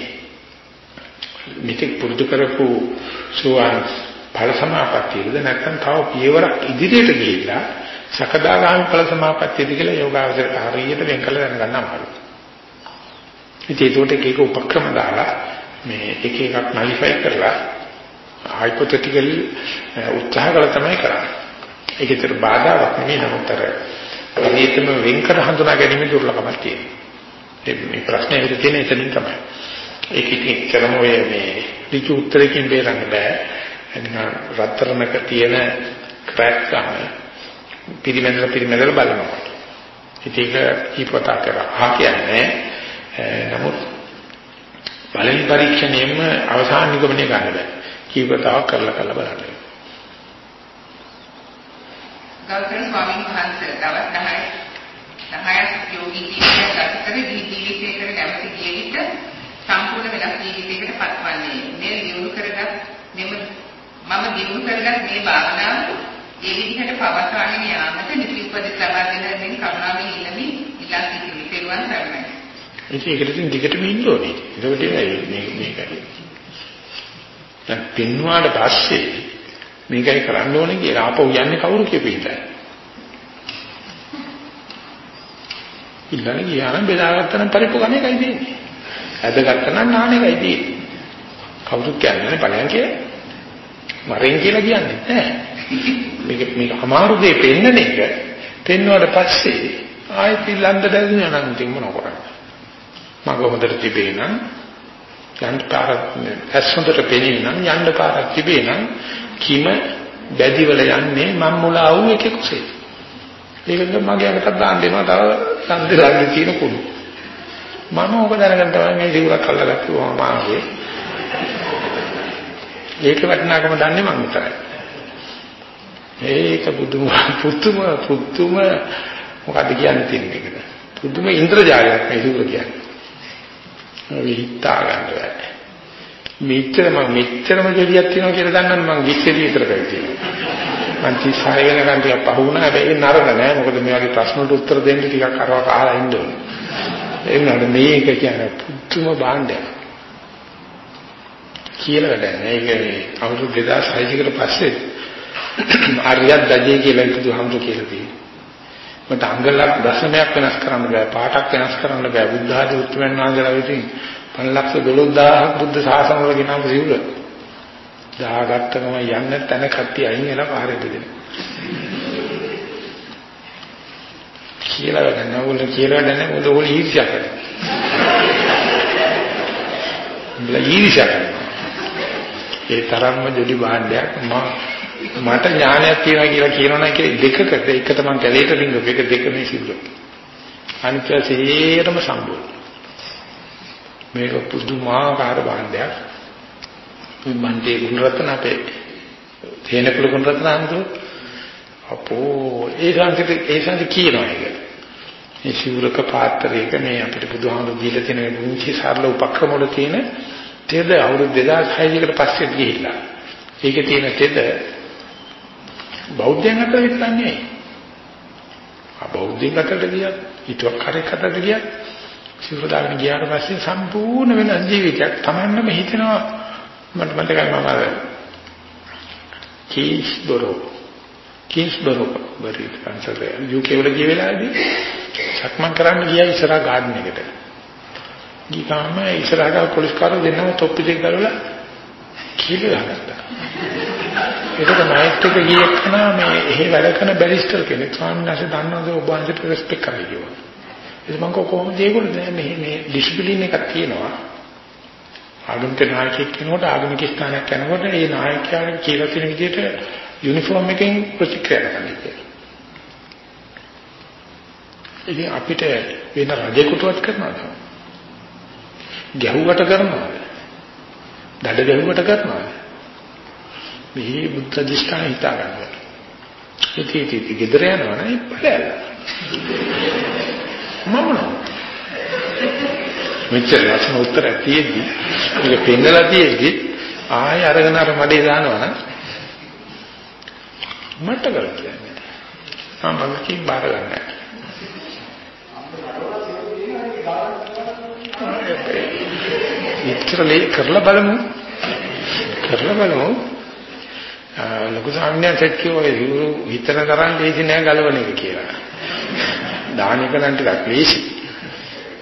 මෙතෙක් පුරුදු කරපු සෝවාන් ඵල සමාපත්තියද නැත්නම් තව පියවරක් ඉදිරියට ගිහිල්ලා සකදාගාමී ඵල සමාපත්තියද කියලා යෝගාවචරයට හරියට වෙන් කළ දැනගන්න අමාරුයි. ඉතින් ඒකට ඒක උපක්‍රම දාලා මේ එක එකක් නලිෆයි කරලා හයිපොතටිකල් උත්සාහ කළ තමයි කරන්නේ. ඒකේතර බාධාවක් නෙමෙයි නමුත් අර හරියටම වෙන් කර හඳුනා ගැනීම දුර්ලභමක් තියෙනවා. මේ ප්‍රශ්නේ විතර තියෙන එතනින් තමයි. ඒක ඉතින් කරම ඔය මේ ඍජු උත්තරකින් බේරන්න බෑ. එනික රත්තරණක තියෙන ක්‍රැක් ගන්න පිරිමැදලා පිරිමැදලා බලනවා. ඉතින් ඒක කීපවතා කරා. හා කියන්නේ නමුත් බලෙන් පරීක්ෂණයෙන්ම අවසාන නිගමනය ගන්න බෑ. කීපතාවක් කරලා කරලා බලන්න. ගෞතම ස්වාමීන් වහන්සේ දවස් 10 10ක් යෝගී ජීවිතයක් ගත කර ජීවිතයකට නැවත ගිය විට සම්පූර්ණ වෙනස් ජීවිතයකට පත්වන්නේ. මේ දියුණු කරගත් මෙම මම දියුණු කරගත් මේ භාවනාව ඒ විදිහට පවත්වාගෙන යාමට නිසි උපදෙස් ලබා දෙන දෙන කරුණාවෙන් ඉල්ලමි ඉල්ලා සිටිමි. පෙරවන් සරණයි. ඒකෙට ඉතින් දිගටම ඉන්න ඕනේ. ඒකට මේ මේකයි. දැන් පින්වාට පස්සේ මේකයි කරන්න ඕනේ කියලා ආපහු යන්නේ කවුරු කියපිටද? ඉල්ලන්නේ ගියානම් බෙදාගත්තනම් පරිප්පු ගන්න එකයි තියෙන්නේ. ඇදගත්තනම් නාන එකයි තියෙන්නේ. කවුරුත් කියන්නේ ඵලයන් කියලා. මරෙන් කියලා කියන්නේ නැහැ. මේක මේක අමාරු දෙයක් පෙන්නන එක පෙන්වුවාට පස්සේ ආයෙත් ඉල්ලන්න දැනුණා නම් ඉතින් මොනව කරන්නේ? මග හොඳට තිබේ නම් යන්න පාරක් ඇස් හොඳට පෙනේ නම් යන්න පාරක් තිබේ නම් කිම බැදිවල යන්නේ මම් මුලා වූ එකෙකුසේ. ඒකෙන්ද මගේ අකට දාන්න දෙනවා තව සම්දලාගේ තියෙන කුඩු. මම ඕක දැනගන්න තමයි මේ සිවුරක් අල්ලගත්තා මාගේ. ඒක වටිනාකම දන්නේ මම විතරයි. ඒක බුදුම පුතුම පුතුම මොකද්ද කියන්නේ තියෙන්නේ ඒකට. පුදුම ඉන්ද්‍රජාලයක් මේ සිවුර කියන්නේ. විහිත්තා ගන්න බෑ. මෙච්චර මම මෙච්චරම ගෙඩියක් තියෙනවා කියලා දන්නනම් මම 20 විතර පැවිදිනවා. මං 36 වෙනකන් ටිකක් පහ වුණා. හැබැයි නරක නෑ. මොකද මේ වගේ ප්‍රශ්න වලට උත්තර දෙන්න ටිකක් අරවා කාලා ඉන්න ඕනේ. ඒ වුණාට මේක කියන්නේ පුදුම භාණ්ඩයක්. කියලා වැඩ නෑ. ඒක අවුරුදු 2006 කට පස්සේ ආර්යයන් දජේ කියලා බුදුහාමුදුරු කියලා තියෙනවා. මට අංගලක් දශමයක් වෙනස් කරන්න බෑ. පාටක් වෙනස් කරන්න බෑ. බුද්ධ ආදී උත්තරයන් වහන්සේලා විසින් 512000ක් බුද්ධ ශාසන වල ගෙනාව සිවුර. දාගත්ත ගම යන්න තැන කට්ටිය අයින් වෙලා පාරේ බෙදෙන. කියලා වැඩ නෝල කියලා වැඩ නැහැ මොකද ඕගොල්ලෝ ඊර්ෂ්‍යා කරනවා. උඹලා ඊර්ෂ්‍යා කරනවා. ඒ තරම්ම ජොලි භාණ්ඩයක් මට ඥානයක් තියෙනවා කියලා කියනවනම් කියලා දෙකකට එකට මං කැලේට රිංගු එක දෙක මේ සිවුර. අනිත් සේරම සම්බෝධ. මේක පුදුමාකාර භාණ්ඩයක්. මේ මන්ටේ ගුණරත්න අපේ තේනකුල ගුණරත්න අහන්නේ අපෝ ඒ සංසිත ඒ සංසිත කියනවා ඒක. මේ සිවුරක පාත්‍රයක මේ අපිට බුදුහාමුදුරු දීලා තියෙන මේ පුංචි සරල උපක්‍රම වල තියෙන තෙද අවුරුදු 2006 කට පස්සේ ගිහිල්ලා. ඒකේ තියෙන තෙද බෞද්ධයන් අතර විතරක් නෙවෙයි. අබෞද්ධයන් අතරට ගියත්, ඊටවක් කරේක අතරට ගියත් සිවුර දාගෙන ගියාට පස්සේ සම්පූර්ණ වෙනස් ජීවිතයක් Tamannම හිතනවා මට මතකයි මම අර කීස්බරෝ කීස්බරෝ බරිත් කන්සර් යුකේ වල ගිය වෙලාවේදී සක්මන් කරන්න ගියා ඉස්සරහා ගාඩන් එකට. ගිහාම ඉස්සරහට පොලිස් කාරෝ දෙන්නම තොප්පි දෙක ගලවලා කියලා ගත්තා. ඒකට නයිට් එක ගියේ කනා මේ එහෙ වැඩ කරන බැරිස්ටර් කෙනෙක් ස්වාමීන් වහන්සේ දන්නවද ඔබ වහන්සේට රෙස්පෙක්ට් කරයි කිව්වා. ඒක මම කොහොමද ඒගොල්ලෝ මේ මේ ඩිසිප්ලින් එකක් තියෙනවා. ආගමික නායකයෙක් කෙනෙකුට ආගමික ස්ථානයක් යනකොට ඒ නායකයාගේ කියලා තියෙන විදිහට යුනිෆෝම් එකෙන් ප්‍රතික්‍රියා කරන්න කියලා. ඉතින් අපිට වෙන රජෙකුටවත් කරනවද? ගැහුවට කරනවද? දඩ ගැහුවට කරනවද? මේ බුද්ධ දිෂ්ඨාන හිතා ගන්නවා. ඉතින් ඉතින් ගෙදර යනවනේ බලන්න. මම මෙච්චර ලස්සන උත්තර තියෙද්දි ඒක පෙන්නලා තියෙද්දි ආයෙ අරගෙන අර මඩේ දානවා මට කරන්නේ. ආ මම කි බාර ගන්නෑ. ඉතරලේ කරලා බලමු. කරලා බලමු. ලොකු සාමාන්‍යයෙන් කිව්වා හිතන තරම් ලේසි නෑ ගලවන එක කියලා. දාන එක නම් ටිකක් ලේසි.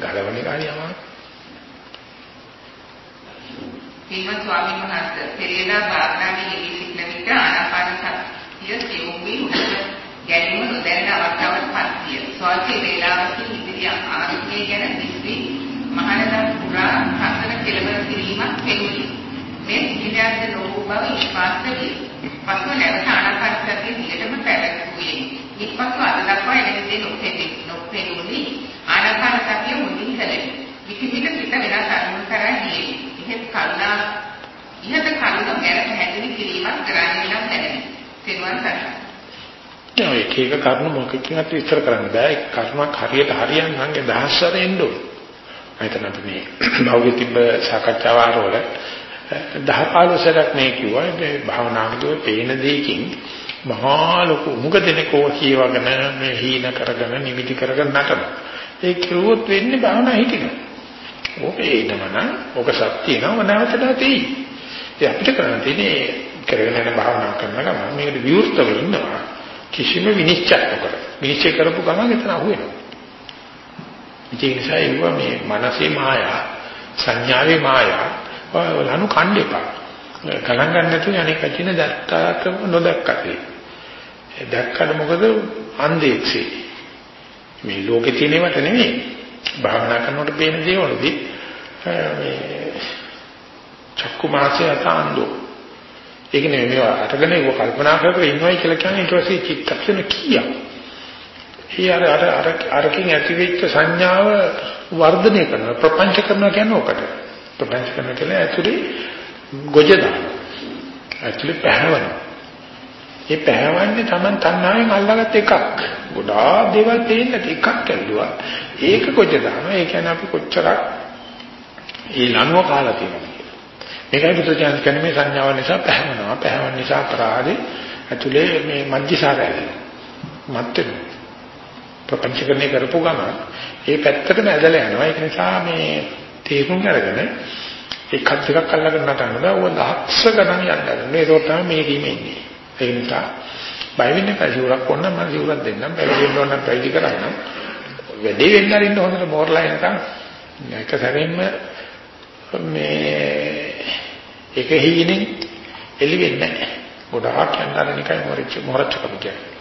ගලවන එක අනියම. පින්වත් ස්වාමීන් වහන්සේ පෙරේදා භාවනාවේ යෙදී සිටින විට ආනාපාන සතිය සියුම්වී ගැනීම නොදැනෙන අවස්ථාවට පත්විය. ස්වාසේ වේලාවකින් ඉදිරිය ආරම්භය ගැන විශ්වි මහානදම් පුරා හතර කෙලවර කිරීමක් පෙනුනි. මේ සිහියන්ද ලෝභ බව ඉස්පාත් විය. පසුව නැවත ආනාපාන සතිය දිගටම පැවැත්වුවේ. ඉක්පසු අද දක්වා එන දේ නොපෙනී නොපෙනුනි. ආනාපාන සතිය මුලින් කළේ. විකිමිට සිත වෙනස් අරමුණු කරා ගියේ. ඉහත කල්ලා ඉහත කල්ලා ගැන පැහැදිලි කිරීමක් කරන්නේ නම් දැනෙනවා. තෙරුවන් සරණයි. ඒ එක එක කර්ම මොකකින්වත් විස්තර කරන්න බෑ. ඒ කර්මයක් හරියට හරියන්න නම් දහස්වර එන්න ඕන. හිතන්න අපි මේ භෞතික තිබ්බ සාකච්ඡාව ආරවල 10 15 සැරයක් මේ කිව්වා මේ භාවනාවකදී පේන දෙයකින් මහා ලොකු මුග දෙනකෝ කියවගෙන මේ හීන කරගෙන නිමිති කරගෙන නටන. ඒ කිව්වොත් වෙන්නේ භාවනා හිතින. ඕක එනමන ඕක සත්‍ය නම නැවත නැතේ. ඒ අපිට කරන්න තියෙන්නේ කරගෙන යන භාවනා කරන ගමන් මේකට විවෘතව ඉන්නවා. කිසිම විනිශ්චයක් නොකර. විනිශ්චය කරපු ගමන් එතන අහුවෙනවා. ඒ නිසා ඒවා මේ මනසේ මායා සංඥාවේ මායා ලනු කණ්ඩ එපා. ගණන් ගන්න නැතුව අනේක කියන දැක්කාක නොදැක්කත් දැක්කට මොකද? අන්දේක්ෂේ මේ ලෝකේ තියෙනවට නෙමෙයි. භාවනා කරනකොට පේන දේවලුදී මේ චක්කු මාසය අතන්දෝ. ඒක නෙමෙයි මේවා අරගෙන ඒක කල්පනා කර කර ඉන්නවයි කියලා කියන්නේ ඊට පස්සේ චිත්තක්ෂණ කීයක්? ඒ අර අර අර අරකින් ඇතිවෙච්ච සංඥාව වර්ධනය කරනවා. ප්‍රපංච කරනවා කියන්නේ ඔකට ප්‍රපංච කරන කියලා ඇතුලේ ගොජ දානවා ඇතුලේ පැහැවෙනවා ඒ පැහැවන්නේ Taman තණ්හාවෙන් අල්ලාගත් එකක්. ගොඩාක් දේවල් පේන්නට එකක් ඇල්ලුවා. ඒක කොච්චර දානවා ඒ කියන්නේ අපි කොච්චරක් ඒ ලනුව කාලා තියෙනවා මේකයි පුත්‍රයන් කියන්නේ මේ සංඥාව නිසා පැහැවෙනවා. පැහැවෙන නිසා අපරාධේ ඇතුලේ මේ මධ්‍යසාරය මත් ප්‍රපංචකරණය කරපු ගම ඒ පැත්තටම ඇදලා යනවා. ඒක නිසා මේ තේරුම් අරගෙන එකක් දෙකක් අල්ලගෙන නටන්න බෑ. ඕක ලක්ෂ ගණන් යන්න ඒක තමයි මේ කීමේ ඉන්නේ ඒ නිසා බය වෙන්න එපා සිවුරක් ඕන නම් මම සිවුරක් දෙන්නම්. පැවිදි වෙන්න ඕන නම් පැවිදි කරන්නම්. වැඩේ වෙන්න අරින්න හොඳට මෝරලා එනකම් එක සැරෙන්න මේ එක හීනෙන් එළි වෙන්නේ නැහැ. ගොඩාක් යනවා නිකන් මොරච්ච මොරච්චකම කියන්නේ.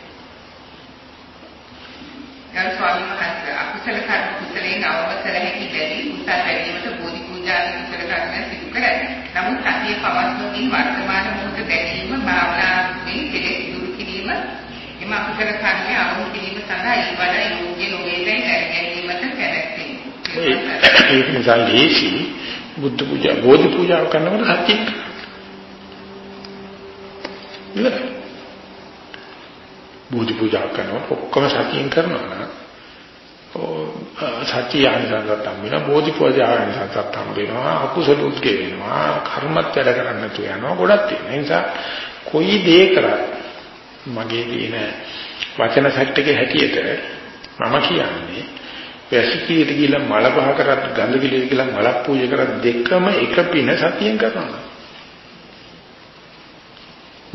ගරු ස්වාමීන් වහන්සේ අකුසල කර්ම කුසලයෙන් අවම කර හැකි බැරි කුසල වැඩිවීමට බෝධි පූජා කුසල කර්ම සිදු කරයි. නමුත් සතිය පවත්වමින් වර්තමාන මොහොත දැකීම භාවනාවේ කෙලෙස් දුරු කිරීම එම අකුසල කර්මය අවම කිරීම සඳහා ඊවල යෝග්‍ය නොවේදයි දැනගැනීමට කැමැත්තේ. ඒක නිසා ලේසි බුද්ධ පූජා බෝධි පූජා කරනකොට සත්‍යයක්. ඉවරයි. බෝධි පූජා කරනකොට ඔක්කොම සතියෙන් කරනවා නම් සත්‍ය ආනිසංසත් හම් වෙනවා බෝධි පූජා ආනිසංසත් හම් වෙනවා අකුසල උත්කේ වෙනවා කර්මත් වැඩ කරන්න තු යනවා ගොඩක් තියෙනවා. ඒ නිසා කොයි දේ කරත් මගේ තියෙන වචන සෙට් එකේ හැටියට මම කියන්නේ වැසිකියට ගිහලා මල පහ කරත් ගඳ කිලියට ගිහලා මලක් පූජා කරත් දෙකම එක පින සතියෙන් කරනවා.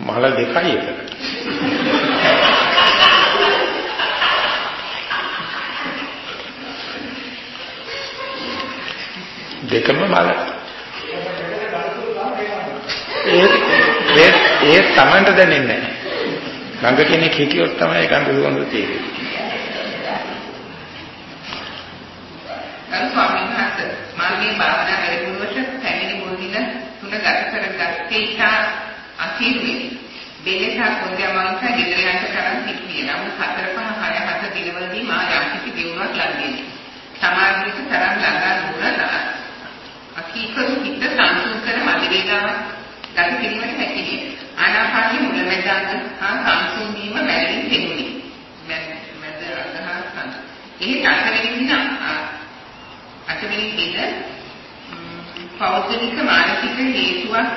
මල දෙකයි එතන. දෙකම මල. ඒ ඒ ඒ Tamanට දැනෙන්නේ නැහැ. ළඟ කෙනෙක් හිටියොත් තමයි ගඳ සුවඳ තියෙන්නේ. ගරු ස්වාමීන් වහන්සේ මාගේ භාවනා වැඩමුළුවට පැමිණි මුල් දින තුන ගත කරගත්තේ ඉතා අසීරුවේ. බෙලෙසා කොන්දේමංක ගෙදර යන්න තරම් සිටියේ. නමුත් හතර පහ හය හත දිනවලදී මා යම් කිසි දියුණුවක් ලැබෙන්නේ. සමාජික තරම් ළඟා දුරලා අකීකරු හිත සංසුන් කර මද වේලාවක් ගත කිරීමට හැකියි. ආනාපානයේ මුලැමැදාග හා සංසුන් වීම බැලමින් පෙනුනි. මැද අදහස් එහි අටවෙනි දින අටවෙනි දින පෞද්ගලික මානසික හේතුවක්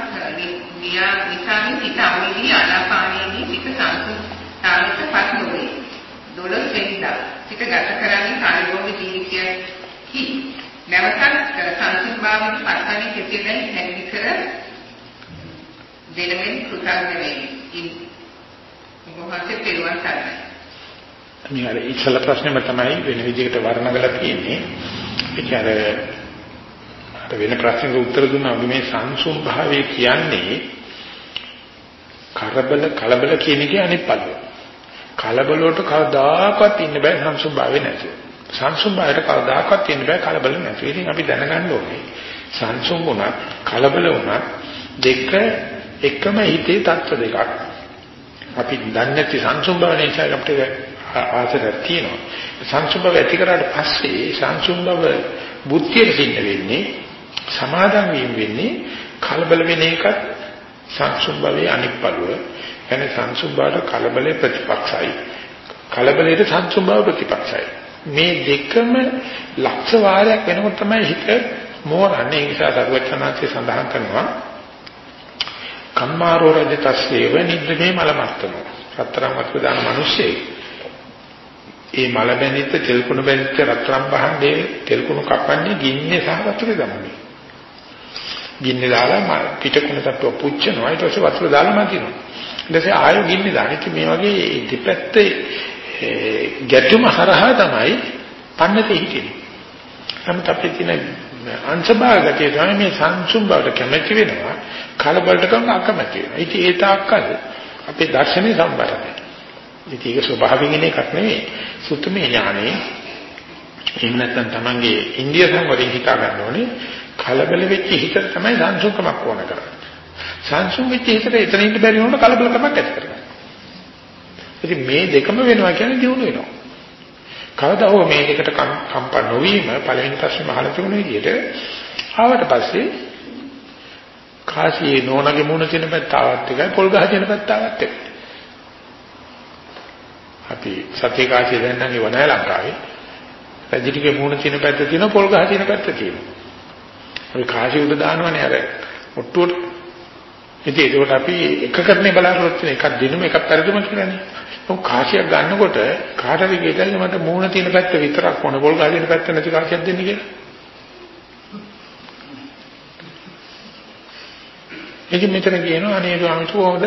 නියා නිසාමින් සිත අවුලී ආනාපානයේදී සිත සංසුන්තාවට පත් නොවේ. දොළොස් වෙනිදා සිත ගත කරන්නේ කාර්යෝග ජීවිතයකි. නැවතත් සංසුන් භාවයට පත්වන්නේ කෙසේදයි හැදිරි කර දෙනමින් කෘතඥ වෙමි. ඔබවහන්සේ පිරුවන් සරණයි. මේ අර ඉස්සල ප්‍රශ්නේම තමයි වෙන විදිහකට වර්ණගලා තියෙන්නේ. ඒ කියන්නේ අර වෙන ප්‍රශ්නකට උත්තර දුන්නා මේ සංසුම් භාවය කියන්නේ කරබල කලබල කියන එකේ අනිත් පදය. කලබල වලට කවදාකවත් ඉන්න බෑ සංසුම් භාවය නැතුව. සංසුන් බයට කවදාකවත් ඉන්න බෑ කලබල නැතුව. ඉතින් අපි දැනගන්න ඕනේ සංසුන් වුණත් කලබල වුණත් දෙක එකම හිතේ தত্ত্ব දෙකක්. අපි දන්නේ නැති සංසුන් බව නිසා අපිට ආසරයක් තියෙනවා. සංසුන් බව ඇති කරාට පස්සේ සංසුන් බව බුද්ධියට සින්න වෙන්නේ සමාදම් වීම වෙන්නේ කලබල වෙන එකත් සංසුන් භවයේ අනිත් පළුව. එනේ සංසුන් භාවයට කලබලේ ප්‍රතිපක්ෂයි. කලබලයට සංසුන් භාව ප්‍රතිපක්ෂයි. මේ දෙකම ලක්ෂ වාරයක් වෙනකොට තමයි හිත මෝරන්නේ. ඒ නිසා දරුවචනාංශය සඳහන් කරනවා කම්මාරෝ රජ තස්සේව නිද්දේ මලමත්තනෝ. රත්තරන් වතුර දාන මිනිස්සේ ඒ මල බැඳිච්ච තෙල් කුණ බැඳිච්ච රත්තරන් බහන්නේ තෙල් කුණ කපන්නේ ගින්නේ සහ වතුරේ දමන්නේ. ගින්නේ දාලා පිටකුණ තට්ටුව පුච්චනවා ඊට පස්සේ වතුර දාලා මතිනවා. ඊට පස්සේ ආයෙ ගින්නේ දාන. ඉතින් මේ වගේ දෙපැත්තේ ගැටුම හරහා තමයි පන්නතේ හිටින්නේ. නමුත් අපේ තියෙන අංශභාගකයේ තමයි මේ සංසුම් බවට කැමැති වෙනවා කලබලට කම අකමැති වෙනවා. ඉතින් ඒ තාක්කල් අපේ දර්ශනේ සම්බරයි. ඉතින් ඒක ස්වභාවයෙන් එකක් නෙවෙයි. සුත්තමේ ඥානේ එහෙම නැත්නම් Tamange ඉන්දිය සංවරයෙන් හිතා ගන්න ඕනේ කලබල වෙච්ච හිත තමයි සංසුන්කමක් ඕන කරන්නේ. සංසුන් වෙච්ච හිතට එතනින් බැරි වුණොත් කලබලකමක් ඇති කරගන්න. ඉතින් මේ දෙකම වෙනවා කියන්නේ දිනු වෙනවා. කවදා හෝ මේ දෙකට කම්ප නොවීම පළවෙනි ප්‍රශ්නේ මහලා තිබුණ විදිහට ආවට පස්සේ කාසියේ නෝනගේ මුණ තියෙන පැත්තාවත් එකයි පොල් ගහ තියෙන පැත්තාවත් එකයි. අපි සත්‍ය කාසිය දැන් නම් ඉවනයි ලංකාවේ. රජිනිගේ මුණ තියෙන පැත්ත තියෙනවා පොල් ගහ තියෙන පැත්ත තියෙනවා. අපි කාසිය උඩ දානවනේ අර ඔට්ටුවට. ඉතින් ඒකට අපි එක කරන්නේ බලාපොරොත්තු වෙන එකක් දිනුම එකක් පරිදුම කියලානේ. ඔව් කාසියක් ගන්නකොට කාටරි ගෙදල්ලා මට මූණ තියෙන පැත්ත විතරක් ඕන පොල් ගහ තියෙන පැත්ත නැති කාසියක් දෙන්න කියලා. ඉතින් මෙතන කියනවා අනේ ස්වාමීන් කොහොමද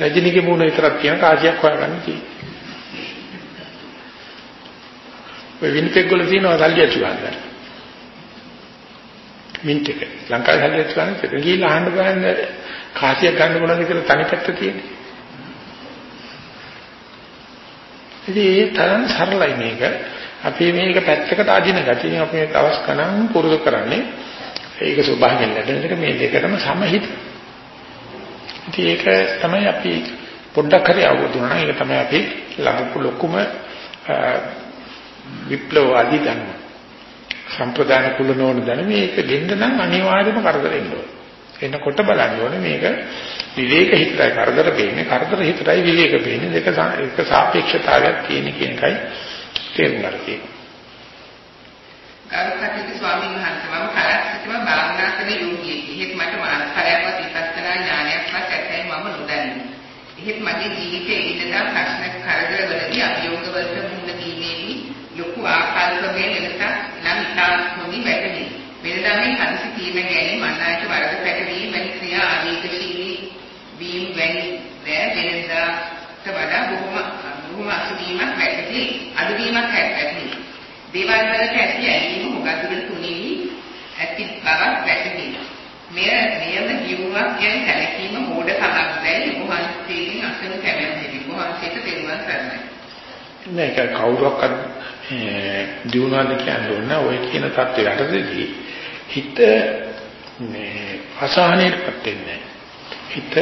රජිනිගේ මූණ විතරක් තියෙන කාසියක් හොයාගන්න තියෙන්නේ. ඔය විනිපෙක් වල තියෙනවා සල්ලි ඇති ගන්න. මින්ට් එක. ලංකාවේ සල්ලි ඇති ගන්න ඉතින් ගිහිල්ලා අහන්න බලන්න කාසියක් ගන්න මොනවද කියලා තනි පැත්ත තියෙන්නේ. ඉතින් ඒ තරම් සරලයි මේක. අපි මේක පැත්තකට අදින ගැටින් අපි මේ දවස් ගණන් පුරුදු කරන්නේ ඒක ස්වභාවයෙන් ලැබෙන එක මේ දෙකටම සමහිත. ඉතින් ඒක තමයි අපි පොඩ්ඩක් හරි අවබෝධ වුණා. ඒක තමයි අපි ලබපු ලොකුම විප්ලවවාදී ධර්ම. සම්ප්‍රදාන කුල නෝන ධර්ම මේක දෙන්න නම් අනිවාර්යයෙන්ම කරදර එන්න ඕනේ. එනකොට බලන්න ඕනේ මේක විවේක හිතයි කරදර වෙන්නේ කරදර හිතයි විවේක වෙන්නේ දෙක එක සාපේක්ෂතාවයක් තියෙන කියන එකයි තේරුම් ගන්න තියෙන්නේ. ගරුකටයුතු ස්වාමීන් වහන්සේ මම කලක් සිටම භාවනා කරන යෝගියෙක්. එහෙත් මට මානසිකයක්වත් විපස්සනා ඥානයක්වත් ඇතැයි මම නොදන්නේ. එහෙත් මගේ ජීවිතයේ ඉඳලා ප්‍රශ්න කරදරවලදී අභියෝගවලට මුහුණ දීමේදී ලොකු ආකල්පමය වෙනසක් නම් ඉතා හොඳින් වැටහි. වෙනදා මේ ඇති. දේවල් වලට ඇති ඇලීම හොගතුරට තුනී ඇති බවක් වැටහිණි. මෙය මෙයම ජීවුමක් කියන සැලකීම මෝඩ කමක් දැයි වහන්සේගෙන් අසන කැමැත්තෙමි. වහන්සේට දෙනුවන් සරණයි. මේක කවුරක්වත් දිනුවාද කියන්නේ නැහැ. ඔය කියන தත්ත්වයට දෙදී හිත මේ අසහනයටපත් වෙන්නේ හිත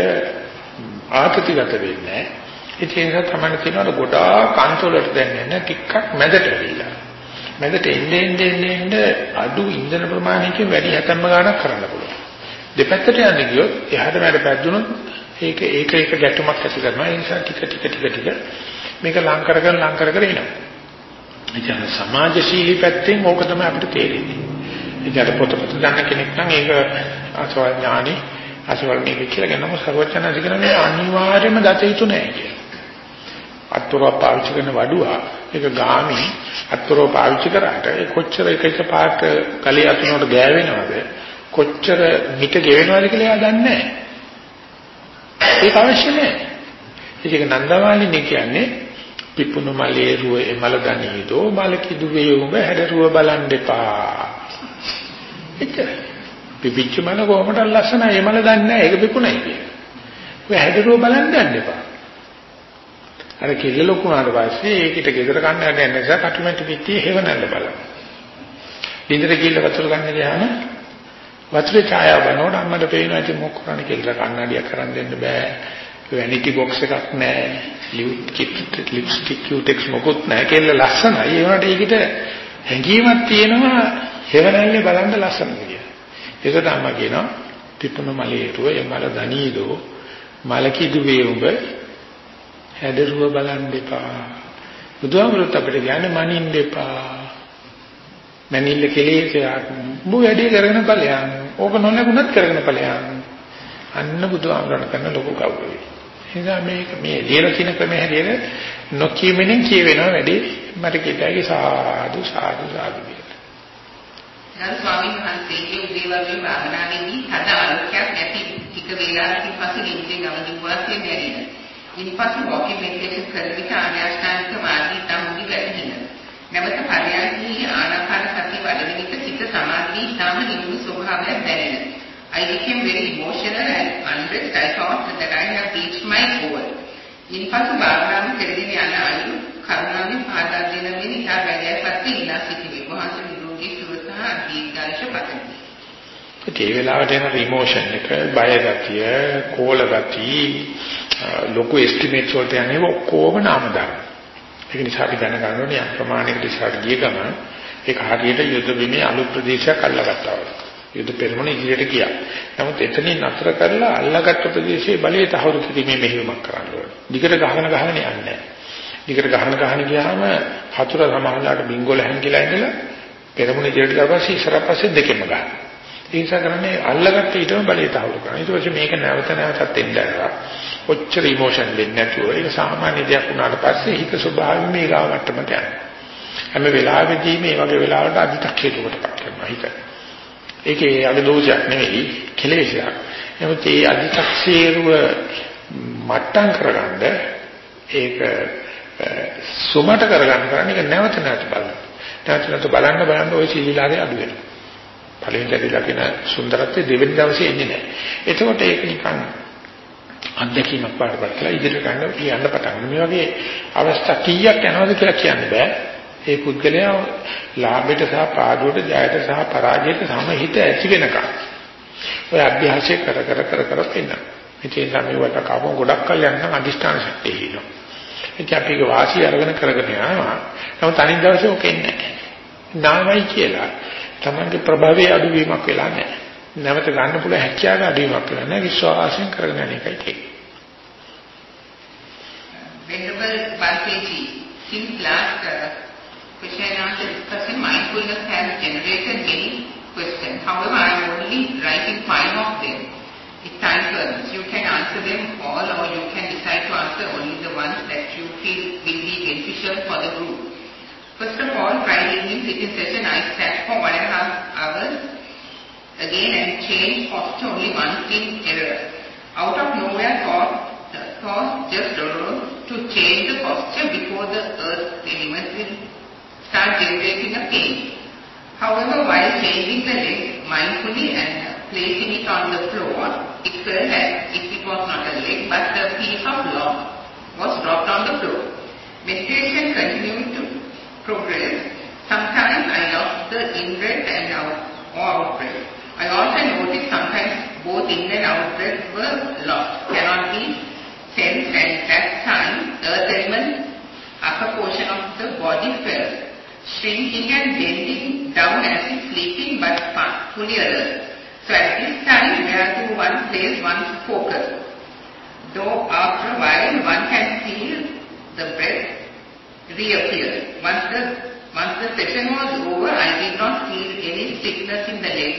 ආතතිගත වෙන්නේ ඒ නිසා තමයි කියනවා ගොඩාක් අන්තවලට දැනෙන්නේ නැහැ ටිකක් මැදට වෙලා මැදට එන්නේ එන්නේ එන්නේ අඩු ඉන්ධන ප්‍රමාණයකින් වැඩි හැතැම්ම ගන්නක් කරන්න පුළුවන්. දෙපැත්තට යන්න ගියොත් එහාට මෙහාට පැද්දුනොත් ඒක ඒක ඒක ගැටුමක් ඇති කරනවා. ඒ නිසා ටික ටික ටික ටික මේක ලං කරගෙන ලං කර කර එනවා. ඒ කියන්නේ සමාජශීලී පැත්තෙන් ඕක තමයි අපිට තේරෙන්නේ. ඉතින් පොත පොත දන්න කෙනෙක් නම් ඒක අසවල් ඥානි අසවල් මේක කියලා ගන්නම සර්වඥාන්සේ කියන්නේ අනිවාර්යයෙන්ම දත යුතු නෑ කියලා. අත්තරව පාවිච්චි කරන වඩුවා ඒක ගාමි අත්තරව පාවිච්චි කරාට ඒ කොච්චර එක එක පාට කලිය අතුනට ගෑවෙනවද කොච්චර මිට ගෙවෙනවද කියලා එයා දන්නේ නෑ. ඒක අවශ්‍ය නෑ. ඒක නන්දමාලිනේ කියන්නේ පිපුණු මලේ රුව එමල ගනීදෝ මල කිදුවේ උඹ හැඩරුව බලන් දෙපා එච්චරයි. පිපිච්ච මල කොහොමද ලස්සනයි ඒ මල දන්නේ නැහැ ඒක පිපුණයි කියලා. ඔය හැදරුව බලන්න යන්න එපා. අර කෙල්ල ලොකුනාට පස්සේ ඒකිට ගෙදර කන්න යන නිසා කටුමැටි පිටියේ හේවනල්ල බලන්න. ඉන්ද්‍ර කිල්ල වතුර ගන්න ගියාම වතුරේ ඡායාව බලනකොට අම්මට පේනවා ඉතින් මොකක් කරන්නේ කියලා කන්නඩියක් කරන් දෙන්න බෑ. වැනිටි බොක්ස් එකක් නැහැ. ලිප්ස්ටික් කියුටෙක්ස් මොකුත් නැහැ. කෙල්ල ලස්සනයි. ඒ වුණාට ඒකිට හැඟීමක් තියෙනවා හේවණල්ලේ බලන්න ලස්සනද කියලා. ඒකට අම්මා කියනවා තිපුණ මලේරුව එමල දනීදෝ මල කිදුවේ උඹ හැදරුව බලන් දෙපා. බුදුහාමුදුරුවෝ අපිට කියන්නේ මනින්න දෙපා. මනින්න කෙලෙසයක් උඹ වැඩි කරගෙන ඵලයන්. ඕක නොලැබුණත් කරගෙන ඵලයන්. අන්න බුදුහාමුදුරන් කරන ලොකු කවුරුයි. එනිසා මේක මේ ලියලා තියෙන ක්‍රමයේ හැටියට නොකියමෙන් කියවෙනවා වැඩි මට කිතයි සාදු සාදු සාදු ගරු ස්වාමීන් වහන්සේගේ උදේවරුේ භාවනාවේදී හද ආරෝග්‍යයක් නැති ටික වේලාවකින් පසු නිින්දෙන් අවදි වාසිය දැනෙන. ඉන්පසු වොකින් මෙඩිටේෂන් කරන විට ආර්යශ්‍රාන්තික මාර්ගී සම්මුති වැටහින. නැවත පරයන්හි ආනාපාන සති වඩන විට සිත සමාධි ඊටම නිමුණු ස්වභාවයක් දැනෙන. I became very emotional and unrest. I thought that I have reached my goal. ඉන්පසු භාවනාව කරගෙන යන අයුරු කරුණාවෙන් පාදා දෙන මෙන් ඉතා වැදගත් ඉලා සිටිනේ. වහන්සේ නිරෝගී සුව සහ දීර්ඝායුෂ පතමි. ඒ වෙලාවට එන ඉමෝෂන් එක බය ගතිය, කෝල ගතිය, ලොකු එස්ටිමේට්ස් වලට යන්නේ ඔක්කොම නාම දාන. ඒක නිසා අපි දැනගන්න ඕනේ යම් ප්‍රමාණයකට ඉස්සරහට ගිය ගමන් ඒක හරියට යුද්ධ බිමේ අලුත් ප්‍රදේශයක් අල්ලගත්තා වගේ. යුද්ධ පෙරමුණ ඉදිරියට ගියා. නමුත් එතනින් නතර කරලා අල්ලාගත්ත ප්‍රදේශයේ බලය තහවුරු කිරීමේ මෙහෙයුමක් කරන්න ඕනේ. දිගට ගහන ගහන යන්නේ නැහැ. දිගට ගහන ගහන ගියාම හතුර සමහරලාට බින්ගෝල හැංගිලා ඉඳලා පෙරමුණ ඉදිරියට ගියාපස්සේ ඉස්සර පස්සේ දෙකෙම ගන්න. ඒ නිසා කරන්නේ අල්ලගත්ත ඊටම බලය තහවුරු කරනවා. ඊට පස්සේ මේක නැවත නැවතත් එන්න ගන්නවා. ඔච්චර ඉමෝෂන් වෙන්නේ නැතුව ඒක සාමාන්‍ය දෙයක් වුණාට පස්සේ හිත ස්වභාවයෙන්ම ඒ ගාව මට්ටමට යනවා. හැම වෙලාවෙදී මේ වගේ වෙලාවට අදිටක් හේතුවකටපත් කරනවා හිත. ඒකේ අද දෝෂයක් නෙවෙයි කෙලෙසයක්. නමුත් ඒ අදිටක් සේරුව මට්ටම් කරගන්න ඒක සුමට කරගන්න කරන්නේ නැවත නැවත බලන්න. නැවත නැවත බලන්න බලන්න ওই සීලාවේ අඩු වෙනවා. පළවෙනි දේ දකින සුන්දරත්වය දෙවෙනි දවසේ එන්නේ නැහැ. එතකොට ඒක නිකන් අත්දැකීමක් පාඩපත් කරලා ඉදිරියට ගන්න කියන්න පටන් ගන්න. මේ වගේ අවස්ථා කීයක් යනවද කියලා කියන්න බෑ. ඒ පුද්ගලයා ලාභයට සහ පාඩුවට ජයයට සහ පරාජයට සමහිත ඇති වෙනකම් ඔය අභ්‍යාසය කර කර කර කර ඉන්න. ඉතින් තමයි වට කවම ගොඩක් කල් යනනම් අදිෂ්ඨාන ශක්තිය හිනවා. ඉතින් අපි ඒක වාසිය අරගෙන කරගෙන යනවා. නමුත් අනිත් දවසේ ඔක එන්නේ නැහැ. නාමයි කියලා තමන්ගේ ප්‍රභවයේ අඩුවීමක් වෙලා නැහැ. නැවත ගන්න පුළුවන් හැකියාව අඩුවීමක් වෙලා නැහැ. විශ්වාසයෙන් කරගෙන යන එකයි තියෙන්නේ. Venerable Bhanteji, since last uh, question and answer discussion, mindfulness has generated many questions. However, I am only writing five of them. It's time for You can answer them all or you can decide to answer only the ones that you feel will be beneficial for the group. First of all, Friday evening sitting session, I sat for one and a half hours again and changed posture only once in error. Out of nowhere, thought, thought just arose to change the posture before the earth elements will start generating a pain. However, while changing the leg mindfully and placing it on the floor, it fell as if it was not a leg, but a piece of log was dropped on the floor. Meditation continued to progress. Sometimes I lost the in-breath and out, or out-breath. I also noticed sometimes both in and out-breath were lost, cannot be sensed and that time earth element upper portion of the body fell, shrinking and bending down as if sleeping but fully alert. So at this time, where to one place one's focus. Though after a while one can feel the breath reappear. Once the, once the session was over, I did not feel any sickness in the leg,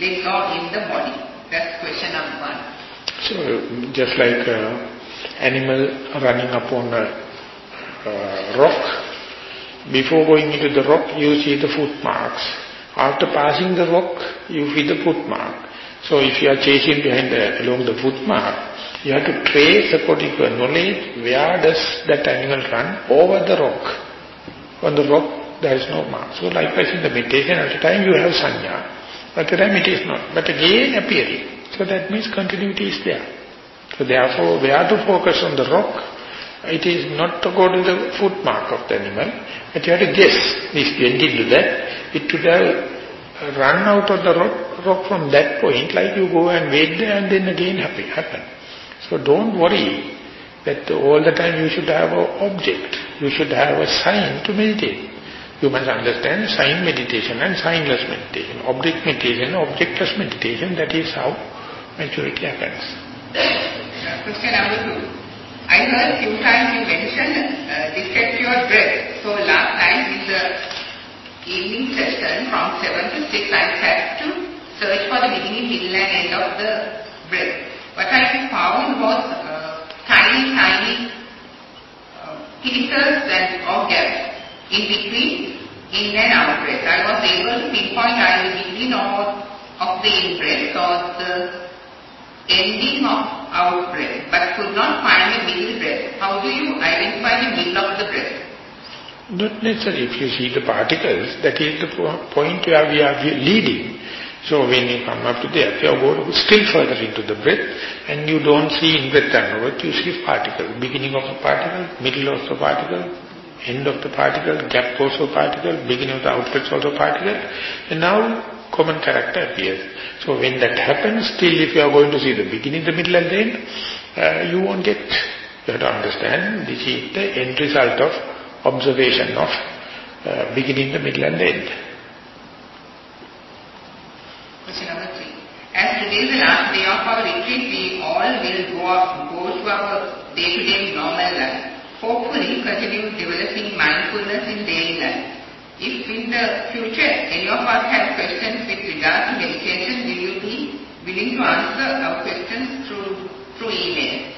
legs or in the body. That's question number one. So just like uh, animal running upon a uh, rock, before going into the rock you see the footmarks. After passing the rock you see the footmark. So if you are chasing behind the, along the footmark, you have to trace according to knowledge where does that animal run over the rock. On the rock there is no mark. So likewise in the meditation at the time you have sanya. At the time it is not. But again appearing. So that means continuity is there. So therefore we have to focus on the rock. It is not to go to the footmark of the animal. But you have to guess. This bending to that. It should have run out of the rock, rock from that point like you go and wait there and then again happen. happen. So don't worry that all the time you should have an object. You should have a sign to meditate. You must understand sign meditation and signless meditation. Object meditation, objectless meditation, that is how maturity happens. Question number two. I heard few times you mentioned uh, detect your breath. So last night in the evening session from 7 to 6 I had to search for the beginning, middle and end of the breath. What I found was uh, tiny, tiny uh, pieces and of gaps in between in and out breath. I was able to pinpoint either the beginning of, of the in breath or the ending of out breath, but could not find the middle breath. How do you identify the middle of the breath? Not necessarily. If you see the particles, that is the point where we are leading. So when you come up to there, you go still further into the breath and you don't see in-breath and out, you see particle, beginning of the particle, middle of the particle, end of the particle, gap also particle, beginning of the outlet also particle, and now common character appears. So when that happens, still if you are going to see the beginning, the middle and the end, uh, you won't get, you have to understand, this is the end result of observation of uh, beginning, the middle and the end. Question number three. As today is the last day of our retreat, we all will go, up, go to our day-to-day -day normal life. Hopefully continue developing mindfulness in daily life. If in the future any of us have questions with regard to meditation, will you be willing to answer our questions through, through email?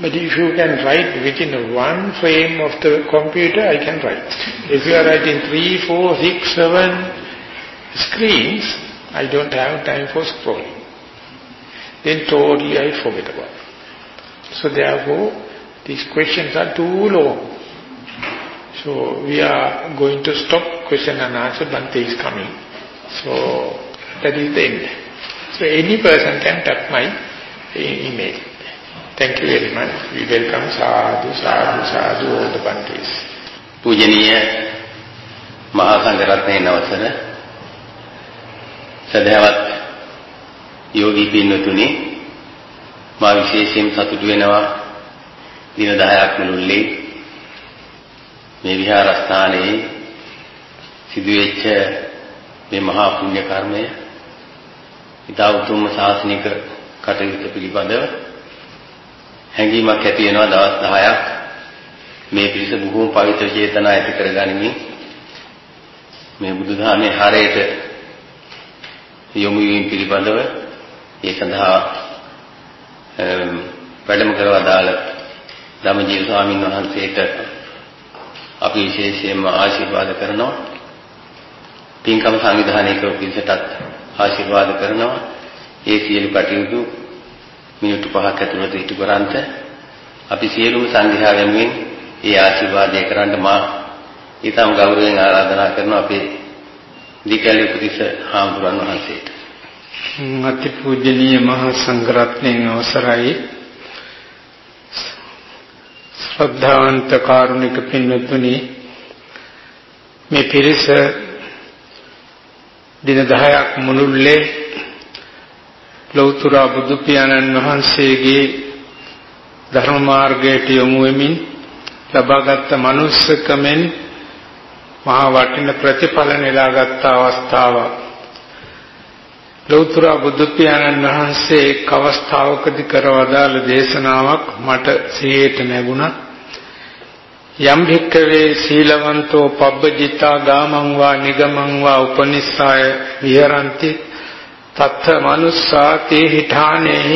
But if you can write within one frame of the computer, I can write. If you are writing three, four, six, seven, screens, I don't have time for scrolling. Then totally I forget about. So therefore, these questions are too long. So we are going to stop question and answer, Bhante is coming. So that is the end. So any person can tap my e email. Thank you very much. We welcome sadhu, sadhu, sadhu, all the Bhantes. පූජනීය මහා සංඝරත්නයේ නවසන සදහවත් යෝගී පින්වතුනි මා විශේෂයෙන් සතුටු වෙනවා දින 10ක් මුළුල්ලේ මේ විහාරස්ථානයේ සිදුවෙච්ච මේ මහා පුණ්‍ය කර්මය ඉතා උතුම් ශාසනික කටයුතු පිළිබඳව හැඟීමක් ඇති වෙනවා දවස් 10ක් මේ පිරිස බොහෝම පවිත්‍ර චේතනා ඇති කරගනිමින් මේ බුදුදහමේ හරයට යොමු වීම පිළිබඳව ඒ සඳහා වැඩම කරවදාල ධම්මජීව ස්වාමීන් වහන්සේට අපි විශේෂයෙන්ම ආශිර්වාද කරනවා. පින්කම සංවිධානය කරපු පිරිසටත් ආශිර්වාද කරනවා. ඒ සියලු කටයුතු මිනිත්තු 5ක් ඇතුළත ඉටු කරන්ට අපි සියලුම සංඝයා වෙනුවෙන් ඒ ආශිර්වාදය කරන්න මා ඊටම ගෞරවයෙන් ආරාධනා කරනවා අපේ දීකැලේ උපතිස්ස හාමුදුරන් වහන්සේට. අතිපූජනීය මහා සංඝරත්නයන් අවසරයි ශ්‍රද්ධාවන්ත කාරුණික පින්වත්නි මේ පිරිස දින 10ක් මුළුල්ලේ ලෞතර බුදු පියාණන් වහන්සේගේ ධර්ම මාර්ගයට යොමු වෙමින් ලබාගත් මනුස්සකමෙන් මහා වටින ප්‍රතිඵල නෙලාගත් අවස්ථාවක්. ලෞතර බුදු පියාණන් වහන්සේ එක් අවස්ථාවකදී කරවදාළ දේශනාවක් මට සිහියට නැගුණා යම් භික්කවේ සීලවන්තෝ පබ්බජිතා ගාමං වා නිගමං වා උපනිස්සාය විහරಂತಿ. තත්ථ මනුස්සාතේ හිඨානේ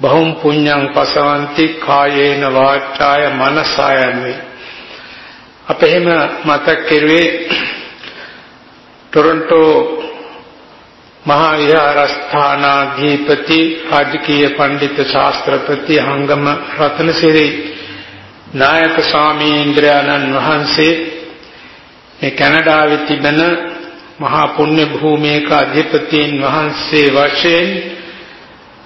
බහුම් පුඤ්ඤං පසවಂತಿ කායේන වාචාය මනසායන්වේ අප එහෙම මතක් කෙරුවේ [coughs] ටොරන්ටෝ මහා විහාරස්ථානාධිපති රාජකීය පඬිතු ශාස්ත්‍රපති හංගම රතනසිරි නායක ස්වාමීන්ද්‍රයන්න් වහන්සේ මේ කැනඩාවේ තිබෙන මහා පුණ්‍ය භූමියක අධිපතීන් වහන්සේ වශයෙන්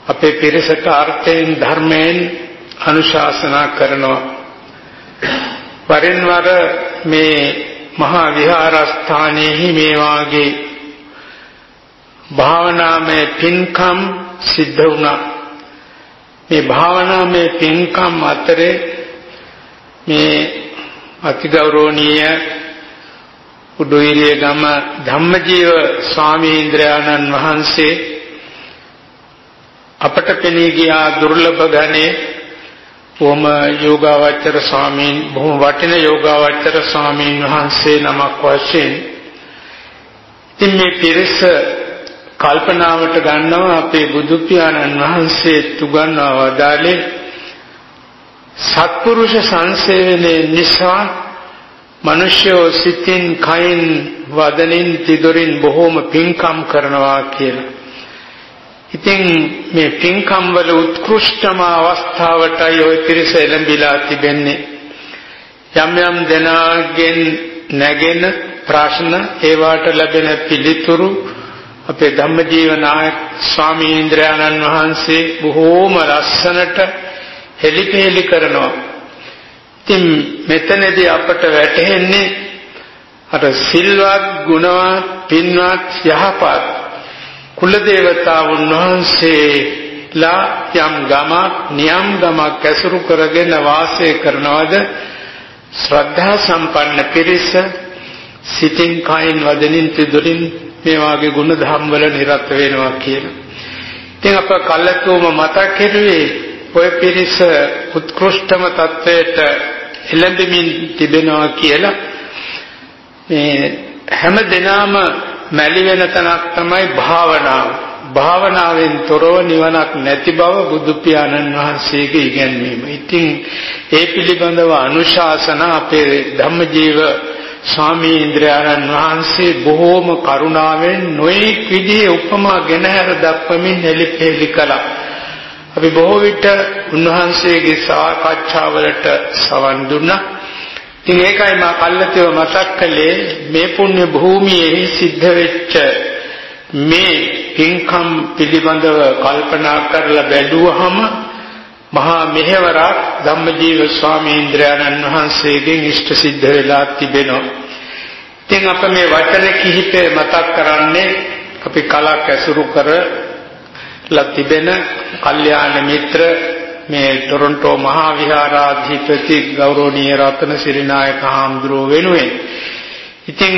අපේ පිරිසට අර්ථයෙන් ධර්මයෙන් අනුශාසනා කරනවා. වරින් වර මේ මහා විහාරස්ථානයේහි මේ වාගේ භාවනාමය පින්කම් සිද්ධ වුණා. මේ භාවනාමය පින්කම් අතරේ මේ අතිගෞරවනීය උඩුයිරිය ගම ධම්මජීව ස්වාමීන්ද්‍රයාණන් වහන්සේ අපට පෙනී ගියා දුර්ලභ ගණේ. බොහොම යෝගාවචර ස්වාමීන් බොහොම වටින යෝගාවචර ස්වාමීන් වහන්සේ නමක් වශයෙන් ඉතින් මේ පිරිස කල්පනාවට ගන්නවා අපේ බුදු පියාණන් වහන්සේ තුගන්වා වදාළේ සත්පුරුෂ සංසේවනයේ නිසා මිනිස්යෝ සිතින් කයින් වදනින් තිදොරින් බොහෝම පින්කම් කරනවා කියලා. ඉතින් මේ පින්කම් වල උත්කෘෂ්ඨම අවස්ථාවටයි ওই පිරිස එළඹිලා තිබෙන්නේ. යම් යම් දෙනාගෙන් නැගෙන ප්‍රශ්න ඒවට ලැබෙන පිළිතුරු අපේ ධම්මජීව නායක ස්වාමීන්ද්‍රයන්න් වහන්සේ බොහෝම ලස්සනට හෙලිපෙලි කරනවා. ඉතින් මෙතනදී අපට වැටහෙන්නේ අර සිල්වත් ගුණවත් පින්වත් යහපත් කුල දේවතාවුන් වහන්සේලා යම් ගමක් නියම් ගමක් ඇසුරු කරගෙන වාසය කරනවද ශ්‍රද්ධා සම්පන්න පිරිස සිතින් කයින් වදනින් තිදුරින් මේ වාගේ ගුණ ධම් වල නිරත වෙනවා කියන. ඉතින් අප කල්ලාතුම මතක් කෙරුවේ ඔය පිරිස උත්කෘෂ්ඨම තත්වයට එළඹෙමින් තිබෙනවා කියලා මේ හැම දිනම මැලි වෙන තැනක් තමයි භාවනාව. භාවනාවෙන් තොරව නිවනක් නැති බව බුදු පියාණන් වහන්සේගේ ඉගැන්වීම. ඉතින් ඒ පිළිබඳව අනුශාසන අපේ ධම්මජීව ස්වාමීන්ද්‍රයන්න් වහන්සේ බොහෝම කරුණාවෙන් නොඑක් විදිහේ උපමා ගෙනහැර දක්වමින් එලිපෙලි කළා. අපි බොහෝ විට උන්වහන්සේගේ සාකච්ඡාවලට සවන් දුන්නා. ඉතින් ඒකයි මා කල්ලාතේව මතක් කළේ මේ පුණ්‍ය භූමියේ සිද්ධ වෙච්ච මේ පින්කම් පිළිබඳව කල්පනා කරලා බැලුවහම මහා මෙහෙවරක් ධම්මජීව ස්වාමීන්ද්‍රයන්න් වහන්සේගෙන් ඉෂ්ට සිද්ධ වෙලා තිබෙනවා. ඉතින් අප මේ වචන කිහිපය මතක් කරන්නේ අපි කලක් ඇසුරු කරලා තිබෙන කල්යාණ මිත්‍ර මේ ටොරොන්ටෝ මහා විහාරාධිපති ගෞරවනීය රත්න සිරිනායක හාමුදුරුව වෙනුවෙන්. ඉතින්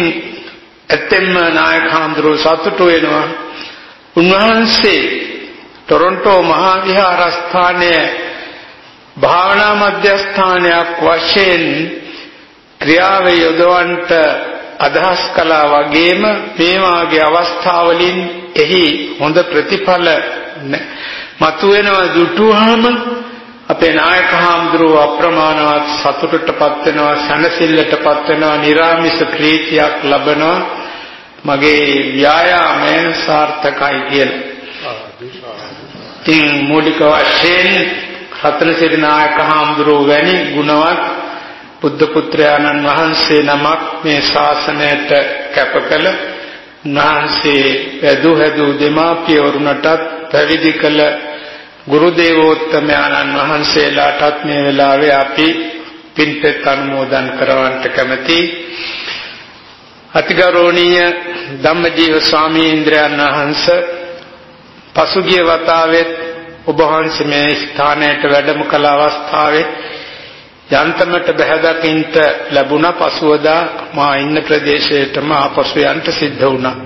ඇත්තෙන්ම නායක හාමුදුරුව සතුටු වෙනවා. උන්වහන්සේ ටොරොන්ටෝ මහා විහාරස්ථානය භාවනා මධ්‍යස්ථානයක් වශයෙන් ක්‍රියාවේ යොදවන්නට අදහස් කළා වගේම මේ වාගේ අවස්ථාවලින් එහි හොඳ ප්‍රතිඵල මතුවෙනවා දුටුවාම අපේ නායක හාමුදුරුව අප්‍රමාණවත් සතුටටපත් වෙනවා සැනසෙල්ලටපත් වෙනවා निराமிස ප්‍රීතියක් ලබනවා මගේ ව්‍යායාමය සාර්ථකයි කියලා ඉතින් මූලික වශයෙන් රත්නසිරි නායක හාමුදුරුව වැනි ගුණවත් බුද්ධ පුත්‍රයාණන් වහන්සේ නමක් මේ ශාසනයට කැප කළ උන්වහන්සේ වැදු හැදු දෙමාපියවරුන්ටත් පැවිදි කළ ගුරු දේවෝත්තමයන්න් වහන්සේලාටත් මේ වෙලාවේ අපි පින්පෙත් අනුමෝදන් කරවන්නට කැමැති අතිගෞරවනීය ධම්මජීව ස්වාමීන් වහන්සේ පසුගිය වතාවෙත් ඔබ වහන්සේ මේ ස්ථානයට වැඩම කළ අවස්ථාවේ යන්තමට බහැදකින්ට ලැබුණා පසුවදා මා ඉන්න ප්‍රදේශයටම ආපසු යන්න සිද්ධ වුණා.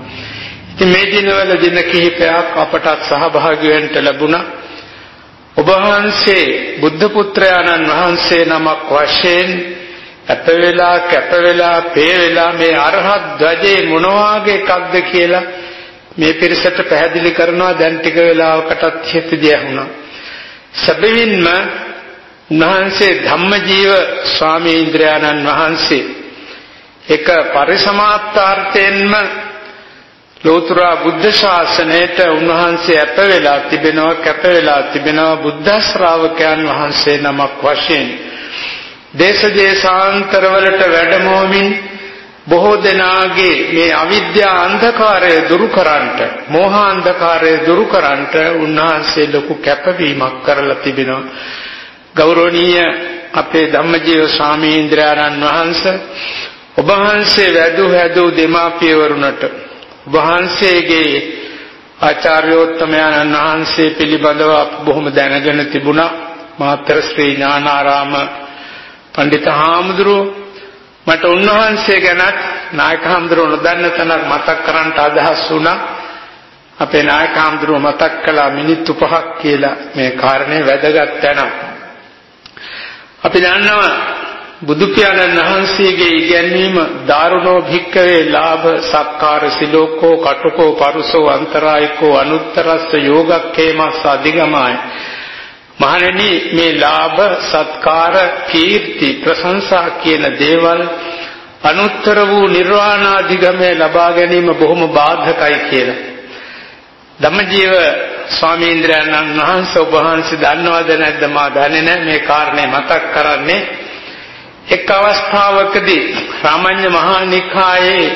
ඉතින් මේ දිනවල දින කිහිපයක් අපටත් සහභාගී වෙන්න ලැබුණා. ඔබ වහන්සේ බුද්ධ පුත්‍රයාණන් වහන්සේ නමක් වශයෙන් අප වෙලා කැප වෙලා පේ වෙලා මේ අරහත් ධජේ මොන වාගේ එකක්ද කියලා මේ පිරිසට පැහැදිලි කරනවා දැන් ටික වෙලාවකටත් හිතදී ඇහුණා. සැබවින්ම උන්වහන්සේ ධම්මජීව ස්වාමීන්ද්‍රයාණන් වහන්සේ එක පරිසමාප්තාර්ථයෙන්ම ලෝතර බුද්ධ ශාසනයට උන්වහන්සේ අප වෙලා තිබෙනවා කැප වෙලා තිබෙනවා බුද්ධ ශ්‍රාවකයන් වහන්සේ නමක් වශයෙන් දේශ දේශාන්තරවලට වැඩමවමින් බොහෝ දෙනාගේ මේ අවිද්‍යා අන්ධකාරය දුරු කරන්නට, මෝහ අන්ධකාරය දුරු කරන්නට උන්වහන්සේ ලොකු කැපවීමක් කරලා තිබෙනවා. ගෞරවනීය අපේ ධම්මජීව ස්වාමීන්ද්‍රයන්න් වහන්සේ ඔබ වහන්සේ වැදු හැදු දෙමාපියවරුන්ට ඔබ වහන්සේගේ ආචාර්යෝත්තමයන්න් වහන්සේ පිළිබඳව බොහොම දැනගෙන තිබුණා. මාතර ශ්‍රී ඥානාරාම පඬිත හාමුදුරුවෝ මට උන්වහන්සේ ගැනත් නායක හඳුරෝ නොදන්න තැනක් මතක් කරන්න අදහස් වුණා. අපේ නායක හඳුරෝ මතක් කළා මිනිත්තු පහක් කියලා මේ කාරණේ වැදගත් තැන. අපි දන්නවා බුදු පියාණන් වහන්සේගේ ඉගැන්වීම දාරුණෝ භික්කවේ ලාභ සක්කාර සිලෝකෝ කටුකෝ පරුසෝ අන්තරායිකෝ අනුත්තරස්ස යෝගක්ඛේමස් අධිගමයි මහණෙනි මේ ලාභ සත්කාර කීර්ති ප්‍රශංසා කියන දේවල් අනුත්තර වූ නිර්වාණාධිගමය ලබා ගැනීම බොහොම බාධකයි කියලා. ධම්මජීව ස්වාමීන් වහන්සේ ඔබ වහන්සේ දන්නවද නැද්ද මා දන්නේ නැහැ මේ කාරණේ මතක් කරන්නේ එක් අවස්ථාවකදී රාමඤ්ඤ මහා නිකායේ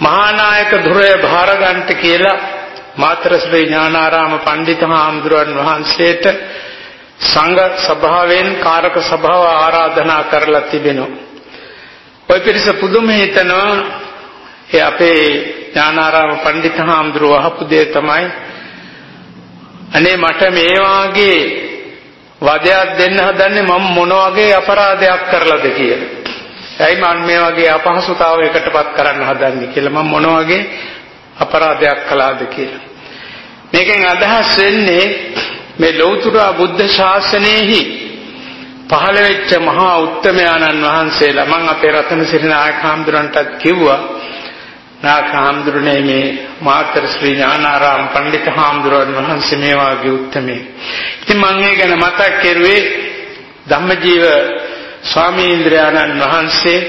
මහානායක ධුරය භාරගන්ට කියලා මාතර ශ්‍රී ඥානාරාම පණ්ඩිත හාමුදුරන් වහන්සේට සංඝ සභාවෙන් කාරක සභාව ආරාධනා කරලා තිබෙනවා. ඔය පිරිස පුදුම හිතනවා ඒ අපේ ඥානාරාම පණ්ඩිත හාමුදුරුව අහපු දේ තමයි අනේ මට මේ වාගේ වදයක් දෙන්න හදන්නේ මම මොන වගේ අපරාධයක් කරලාද කියලා. ඇයි මම මේ වගේ අපහසුතාවයකටපත් කරන්න හදන්නේ කියලා මම මොන වගේ අපරාධයක් කළාද කියලා. මේකෙන් අදහස් වෙන්නේ මේ ලෞතර බුද්ධ ශාසනයෙහි පහළ වෙච්ච මහා උත්තමයාණන් වහන්සේලා මම අපේ රතන සිරි නායක හාමුදුරන්ටත් කිව්වා නායක හාමුදුරනේ මේ මාතර ශ්‍රී ඥානාරාම පඬිත හාමුදුරන් වහන්සේ මේ වාගේ උත්තමේ. ඉතින් මම ඒ ගැන මතක් කරුවේ ධම්මජීව ස්වාමීන්ද්‍රයාණන් වහන්සේ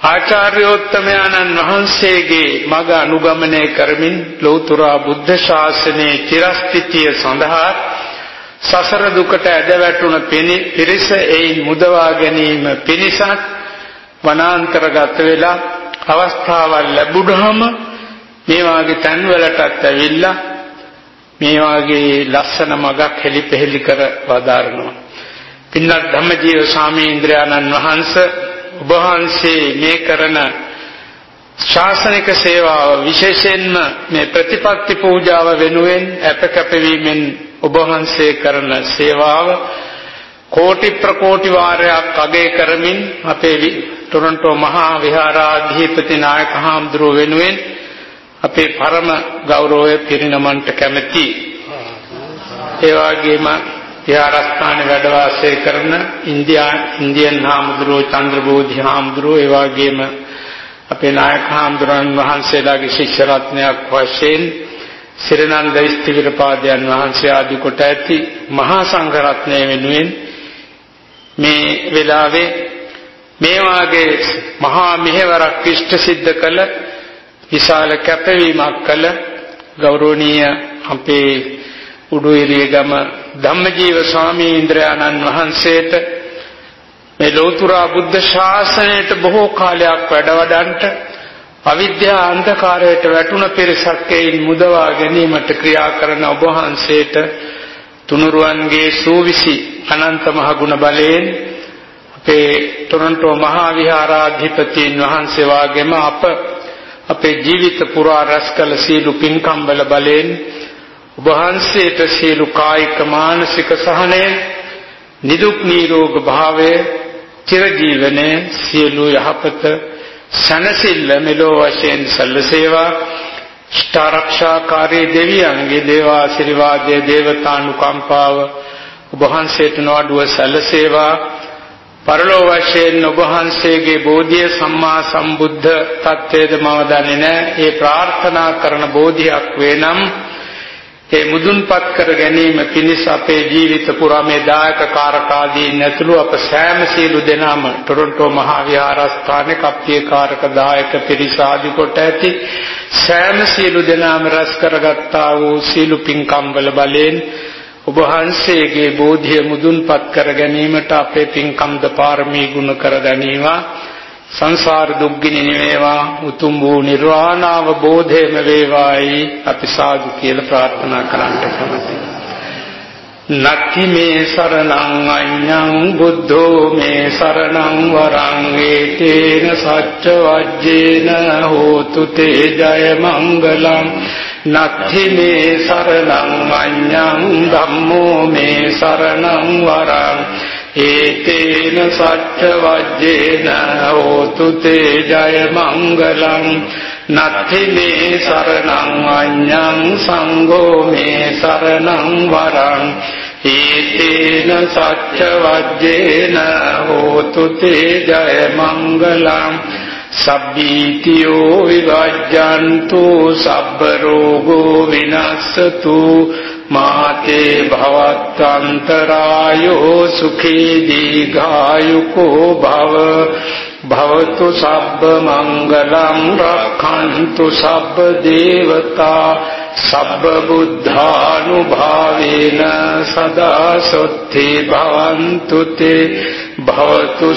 ආචාර්යෝත්තමයන්න් වහන්සේගේ මඟ අනුගමනය කරමින් ලෞතර බුද්ධ ශාසනයේ චිරස්ථිතිය සඳහා සසර දුකට ඇද වැටුණ පිරිස එයින් මුදවා ගැනීම පිණිසත් වනාන්තරගත වෙලා අවස්ථාවල් ලැබුණාම මේ වාගේ තන්වලටත් ඇවිල්ලා මේ වාගේ ලස්සන මගක් හෙලිපෙහෙලි කර වදාරනවා. පින්නත් ධම්මජීව ස්වාමීන්ද්‍රයන්න් වහන්සේ ඔබ වහන්සේ මේ කරන ශාසනික සේවාව විශේෂයෙන්ම මේ ප්‍රතිපත්ති පූජාව වෙනුවෙන් අපකපවීමෙන් ඔබ වහන්සේ කරන සේවාව කෝටි ප්‍රකෝටි වාරයක් අගය කරමින් අපේ ටොරන්ටෝ මහා විහාරාධිපති නායක හාමුදුරුව වෙනුවෙන් අපේ පරම ගෞරවය පිරිනමන්ට කැමැති. ඒ වගේම විහාරස්ථානයේ වැඩ වාසය කරන ඉන්දියා ඉන්දියන් හාමුදුරුවෝ චන්ද්‍රබෝධි හාමුදුරුවෝ ඒ වගේම අපේ නායක හාමුදුරන් වහන්සේලාගේ ශිෂ්‍ය රත්නයක් වශයෙන් සිරනන්ද ස්තිවිරපාදයන් වහන්සේ ආදී කොට ඇති මහා සංඝ රත්නය වෙනුවෙන් මේ වෙලාවේ මේ වාගේ මහා මෙහෙවරක් ඉෂ්ට සිද්ධ කළ විශාල කැපවීමක් කළ ගෞරවනීය අපේ උඩුවිරියගම ධම්මජීව ස්වාමීන්ද්‍රයාණන් වහන්සේට මේ ලෝතුරා බුද්ධ ශාසනයට බොහෝ කාලයක් වැඩවඩන්ට අවිද්‍යා අන්ධකාරයට වැටුණ පිරිසක් එයින් මුදවා ගැනීමට ක්‍රියා කරන ඔබ වහන්සේට තුනුරුවන්ගේ සූවිසි අනන්ත මහ ගුණ බලයෙන් අපේ ටොරන්ටෝ මහා විහාරාධිපතීන් වහන්සේ වාගේම අප අපේ ජීවිත පුරා රැස් කළ සීල පින්කම් වල බලයෙන් ඔබ වහන්සේට සීල කායික මානසික සහනය නිදුක් නිරෝග භාවය චිරජීවනයේ සියලු යහපත සනසිල්ල මෙලෝ වශයෙන් සල්ලසේවා ෂ්ඨාරක්ෂාකාරී දෙවියන්ගේ දේවාශිර්වාදයේ දේවතානුකම්පාව ඔබ වහන්සේට නොඅඩුව සැලසේවා පරලෝ වශයෙන් ඔබ වහන්සේගේ බෝධිය සම්මා සම්බුද්ධ තත්වයේද මම දන්නේ නැහැ. ඒ ප්‍රාර්ථනා කරන බෝධියක් වේනම් ඒ මුදුන්පත් කර ගැනීම පිණිස අපේ ජීවිත පුරා මේ දායක කාරකාදී නැතුළු අප සෑම සියලු දෙනාම ටොරොන්ටෝ මහා විහාරස්ථානයේ කප්පිය කාරක දායක පිරිස ආදි කොට ඇති සෑම සියලු දෙනාම රැස් කරගත්තා වූ සීල පින්කම් වල බලයෙන් ඔබ වහන්සේගේ බෝධිය මුදුන්පත් කර ගැනීමට අපේ පින්කම්ද පාරමී ගුණ කර ගැනීමා සංසාර දුක්ගිනි නිවේවා උතුම් වූ නිර්වාණ අවබෝධයම වේවායි අපි සාදු කියලා ප්‍රාර්ථනා කරන්නට කැමතියි. නත්ති මේ සරණං අඤ්ඤං බුද්ධෝ මේ සරණං වරං වේතේන සච්ච වජ්ජේන හෝතු තේ ජය මංගලං නත්ති මේ සරණං අඤ්ඤං ධම්මෝ මේ සරණං වරං ඒතේන සච්ච වජ්ජේන හෝතු තේ ජය මංගලං නත්ති මේ සරණං අඤ්ඤං සංඝෝ මේ සරණං වරං ඒතේන සච්ච වජ්ජේන හෝතු තේ ජය මංගලං සබ්බීතියෝ විවජ්ජන්තු සබ්බ රෝගෝ විනස්සතු මාතේ භවත්තන්තරායෝ සුඛී දීඝායුකෝ භව භවතු සබ්බ මංගලං රක්ඛන්තු සබ්බ දේවතා සබ්බ බුද්ධානුභාවේන සදා සොත්ති භවන්තු තේ භවතු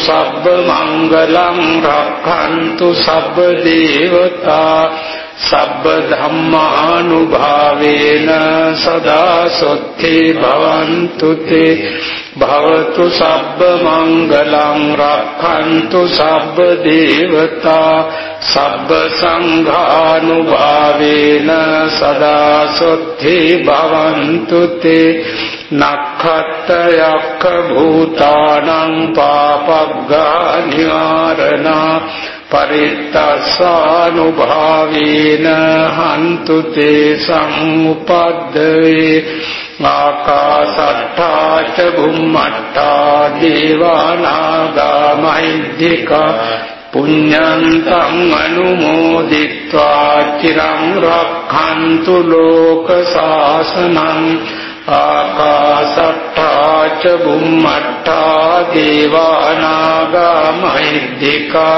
සබ්බ මංගලං රක්ඛන්තු සබ්බ දේවතා සබ්බ ධම්මානුභාවේන සදා සොත්ති භවන්තු තේ. භවතු සබ්බ මංගලං රක්ඛන්තු සබ්බ දේවතා. සබ්බ සංඝානුභාවේන සදා සොත්ති භවන්තු තේ. නක්ඛත්තයක්ඛ භූතානං පාපග්ගා නිවාරණා. පරිත්තසානුභාවේන හන්තු තේ සම්උපද්දවේ ආකාසට්ඨා ච බුම්මට්ඨා දේවානාගා මහිද්దికා පුඤ්ඤන්තං අනුමෝදිත්වා චිරං රක්ඛන්තු ලෝක සාසනං ආකාසට්ඨා ච බුම්මට්ඨා දේවානාගා මහිද්దికා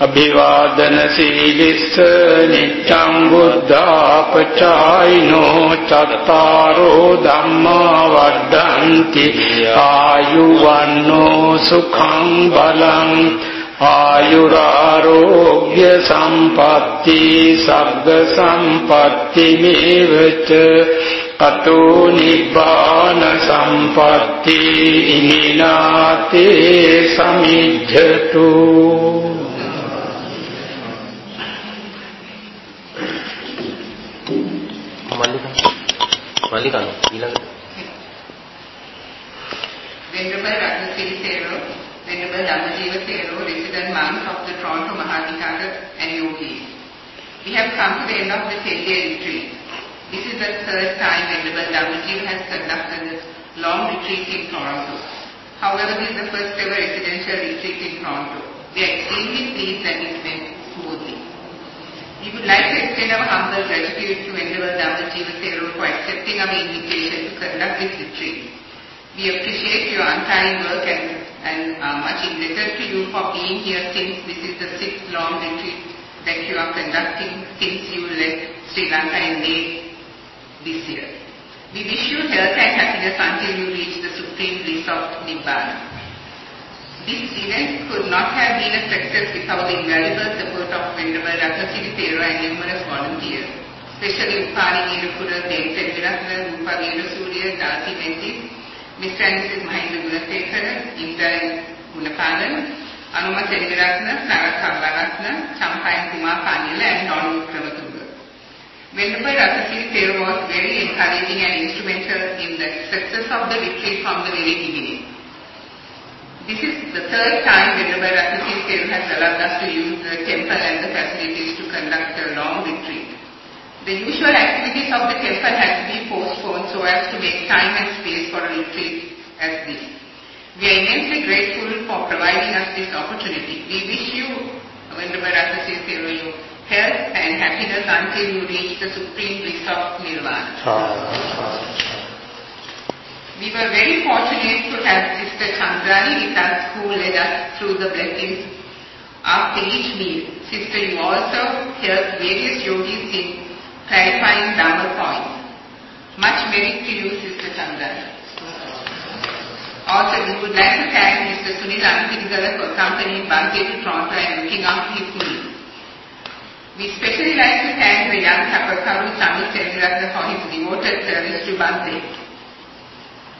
අභිවාදන සීලිස්ස නිච්ඡං බුද්ධාපචායිනෝ චත්තාරෝ ධම්මා වඩ්ඩಂತಿ ආයුවන්නෝ සුඛං බලං ආයුරාෝග්‍ය සම්පatti සග්ග සම්පatti මේවච අතෝ නිබ්බාන සම්පatti ඉමිනාතේ සමිජ්ජතු Malika. Malika no, Ilagad. Venerable Ratnasiri Thero, Venerable Dhammajiva Thero, resident monks of the Toronto Mahaviharas and yogis. We have come to the end of this India retreat. This is the third time Venerable Ramajiva has conducted this long retreat in Toronto. However, this is the first ever residential retreat in Toronto. We are extremely pleased that it went smoothly. We would like to extend our humble gratitude to Venerable Dhammajiva Sero for accepting our invitation to conduct this retreat. We appreciate your untiring work and, and are much indebted to you for being here since this is the sixth long retreat that you are conducting since you left Sri Lanka in May this year. We wish you health and happiness until you reach the supreme bliss of Nibbana. This event could not have been a success without the invaluable support of Venerable Ratnasiri Thero and numerous volunteers, especially Upani Nirupura, Ben Selviratna, Rupa Veerasuriya, Dasi Menzies, Mr. and Mrs. Mahinda Gunasekara, Indra Gunapalan, Anuma Selviratna, Sarat Kambaratna, Champa and Kumar Kanila, and Don Kramatunga. Venerable Ratnasiri Thero was very encouraging and instrumental in the success of the retreat from the very beginning. This is the third time Venerable Ratnasiri Thero has allowed us to use the temple and the facilities to conduct a long retreat. The usual activities of the temple had to be postponed so as to make time and space for a retreat as this. We are immensely grateful for providing us this opportunity. We wish you, Venerable Ratnasiri Thero, health and happiness until you reach the supreme bliss of Nirvana. We were very fortunate to have Sister Chandrani with us who led us through the blessings after each meal. Sister, you also helped various yogis in clarifying Dhamma points. Much merit to you, Sister Chandrani. Also, we would like to thank Mr. Sunil Anupirigala for accompanying Bhante to Toronto and looking after his needs. We especially like to thank the young Tapakaru Tamil Selviratna for his devoted service to Bhante.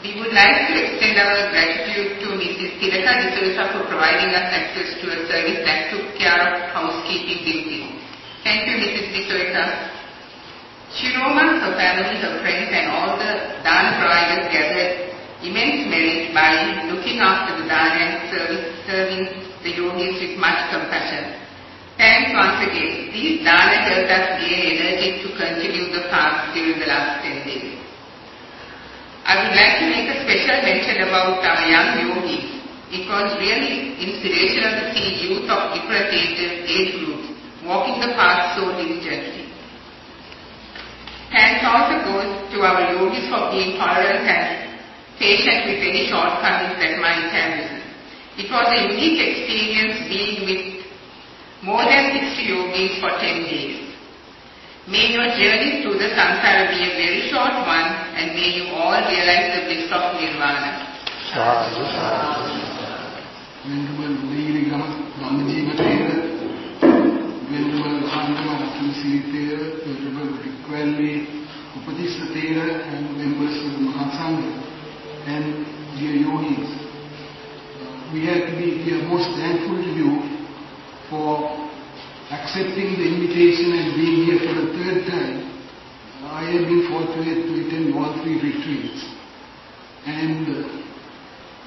We would like to extend our gratitude to Mrs. Tilaka D'Souza for providing us access to a service that took care of housekeeping duties. Thank you, Mrs. D'Souza. Shiroma, her family, her friends, and all the Dana providers gathered immense merit by looking after the Dana and service, serving the yogis with much compassion. Thanks once again. These Dana helped us gain energy to continue the fast during the last 10 days. I would like to make a special mention about our young yogis. It was really inspirational to see youth of different age groups walking the path so diligently. Thanks also goes to our yogis for being tolerant and patient with any shortcomings that might have arisen. It was a unique experience being with more than 60 yogis for 10 days. May your journey through the samsara be a very short one and may you all realize the bliss of nirvana. Sadhu, sadhu. and of the Mahasangha dear yogis. Uh, we, have to be, we are most thankful to you accepting the invitation and being here for the third time. I have been fortunate to attend all three retreats. And uh,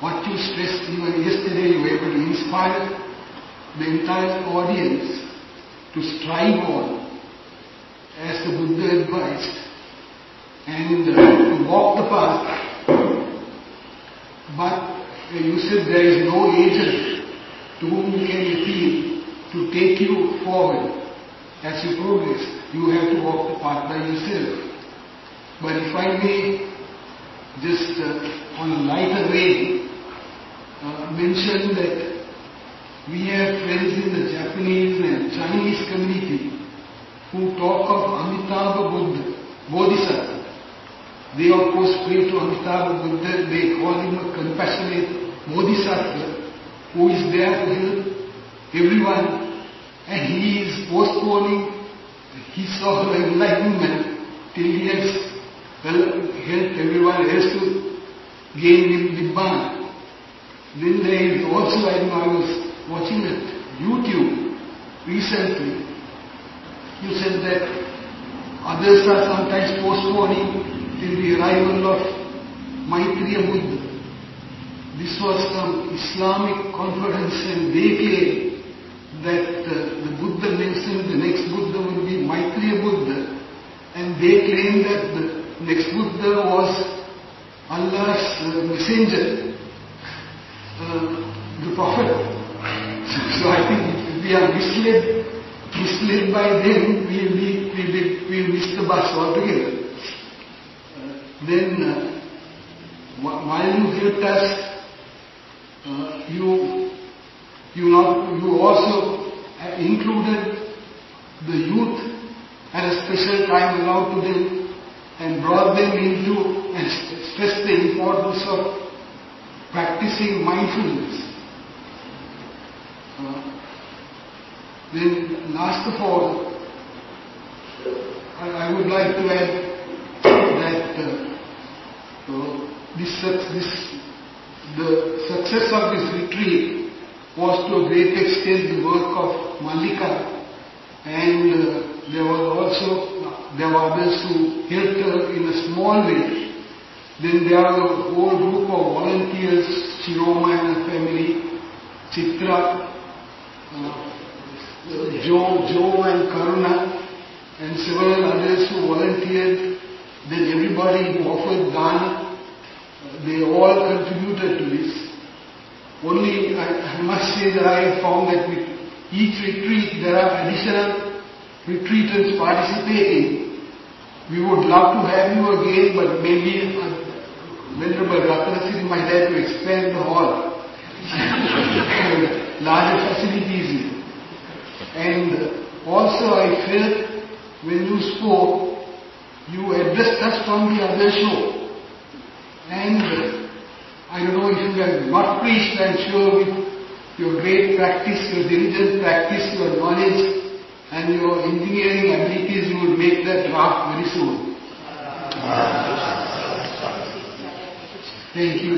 what you stressed even yesterday, you were able to inspire the entire audience to strive on as the Buddha advised and uh, to walk the path. But uh, you said there is no agent to whom you can appeal to take you forward as you progress. You have to walk the path by yourself. But if I may just uh, on a lighter way uh, mention that we have friends in the Japanese and Chinese community who talk of Amitabha Buddha, Bodhisattva. They of course pray to Amitabha Buddha, they call him a compassionate Bodhisattva who is there to help everyone and he is postponing his or her enlightenment till he has helped everyone else to gain Nibbana. Then there is also, I was watching at YouTube recently, you said that others are sometimes postponing till the arrival of Maitreya Buddha. This was some Islamic conference and they that uh, the Buddha mentioned the next Buddha will be Maitreya Buddha and they claim that the next Buddha was Allah's uh, messenger, uh, the Prophet. [laughs] So, I think if we are misled, misled by them, we we we we miss the bus altogether. Then wh- while you helped us, you you not you also included the youth at a special time allowed to them and brought them into and st- stressed the importance of practicing mindfulness. Uh, then last of all, I, I would like to add that uh, uh, this, this, the success of this retreat was to a great extent the work of Malika and uh, there was also, there were others who helped her in a small way. Then there was a whole group of volunteers, Shiroma and her family, Chitra, uh, Joe, Joe and Karuna, and several others who volunteered. Then everybody who offered dana, uh, they all contributed to this. Only I, I must say that I found that with each retreat there are additional retreatants participating. We would love to have you again, but maybe uh, Venerable Ratnasiri might have to expand the hall. And [laughs] larger facilities. And also I felt when you spoke, you addressed us from the other show. And I don't know if you have not preached, I'm sure with your great practice, your diligent practice, your knowledge and your engineering abilities, you will make that draft very soon. Thank you.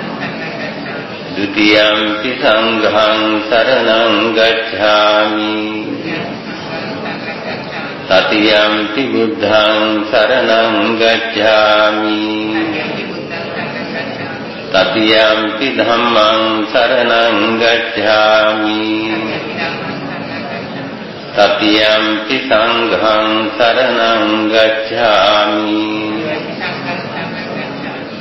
ဒုတိယံပိသံဃံသရဏံဂច្ឆာမိတတိယံပိဘုဒ္ဓံသရဏံဂច្ឆာမိတတိယံပိဓမ္မံသရဏံဂច្ឆာမိတတိယံပိသံဃံသရဏံဂច្ឆာမိ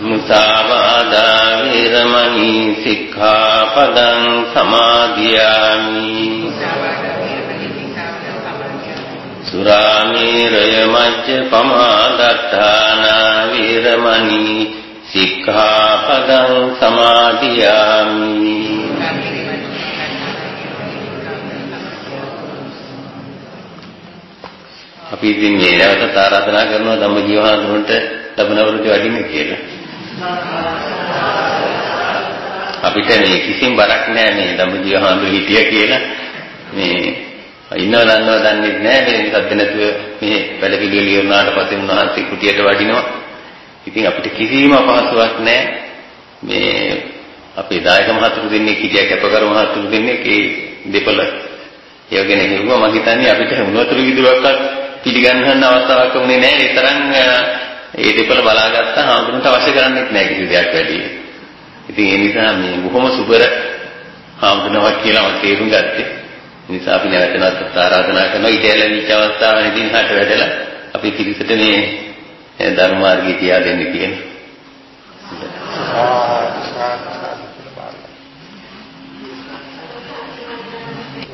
මුසාවාදා වේරමණී සික්ඛාපදං සමාදියාමි සුරාමේරය මච්චපමාදත්තානා වේරමණී සික්ඛාපදං සමාදියාමි අපි ඉතින් මේ දවස්වල ආරාධනා කරනවා ධම්ම ජීවහාරණයට ලැබෙන වෘත්ති වඩින්න කියලා. අපිට මේ කිසිම බරක් නැහැ මේ ධම්මජීව හඳුන හිටිය කියලා. මේ ඉන්නව දන්නව දන්නේ නැහැ. මේ සද්ද නැතුව මේ වැඩ පිළිවෙල ඉවරනාට පස්සේ උන්වහන්සේ කුටියට වඩිනවා. ඉතින් අපිට කිසිම අපහසුාවක් නැහැ. මේ අපේ දායක මහතුරු දෙන්නේ කිටිය කැපකරු මහතුරු දෙන්නේ ඒ දෙපළ. ඒ වගේ නෙවෙයි මම හිතන්නේ අපිට උණුතුරු විදුරක්වත් පිළිගන්න අවස්ථාවක් වුණේ නැහැ. ඒ තරම් ඒ දෙපළ බලාගත්තා හාමුදුරන්ට අවශ්‍ය කරන්නේත් නැහැ කිසි දෙයක් වැඩි. ඉතින් ඒ නිසා මේ බොහොම සුබර හාමුදුරනවත් කියලා මම තේරුම් ගත්තේ. ඒ නිසා අපි නැවත නැවතත් ආරාධනා කරනවා ඊට ලැබිච්ච අවස්ථාවේදී හට වැඩලා අපි පිළිසෙට මේ ධර්ම මාර්ගය කියා දෙන්න කියන.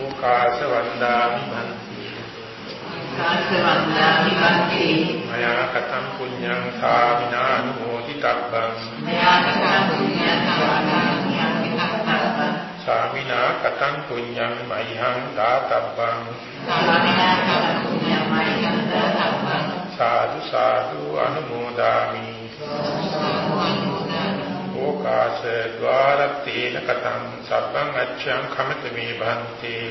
ඕකාස වන්දාමි භන්ති සාසවන්දාමි වන්තේ මයා කතං පුඤ්ඤං සාමිනා අනුමෝදිතබ්බං මයා කතං පුඤ්ඤං සාමිනාමි අත්තබ්බං සාමිනා කතං පුඤ්ඤං මයිහං දාතබ්බං සාමිනා කතං පුඤ්ඤං මයිහං දාතබ්බං සාදු සාදු අනුමෝදාමි ඕකාශ ద్వාරත්තේන කතං සබ්බං අච්ඡං කමත මේ භන්තේ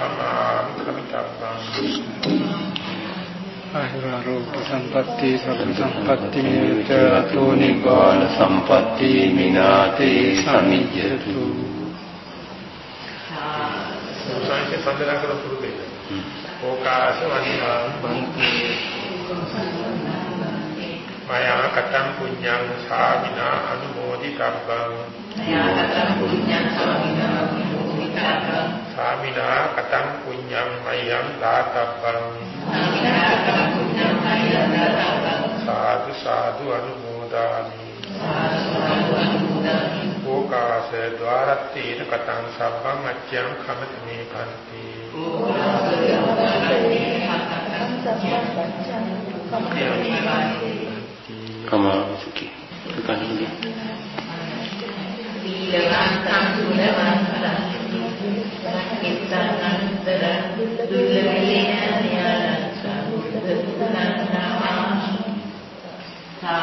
අමාං කමිතබ්බං ආයුරාරෝග්‍ය සම්පatti සබ්බ සම්පatti මේත අතෝ නිබ්බාන සම්පatti මිනාතේ සමිජ්ජතු සංසේ සඳහන් කර පුරුදේ ඕකාශ වන්නා භන්තේ මයා කතං පුඤ්ඤං සාමිනා අනුමෝදිතබ්බං සාමිනා කතං පුඤ්ඤං මයං දාතබ්බං සාදු සාදු අනුමෝදාමි ඕකාශ ద్వාරත්තේන කතං සබ්බං අච්ඡං Comment expliquer Plus ดีดีเดวังสังสุเดวังสังสังกิตังนันตะดุลเลนะาสังสุนังนามา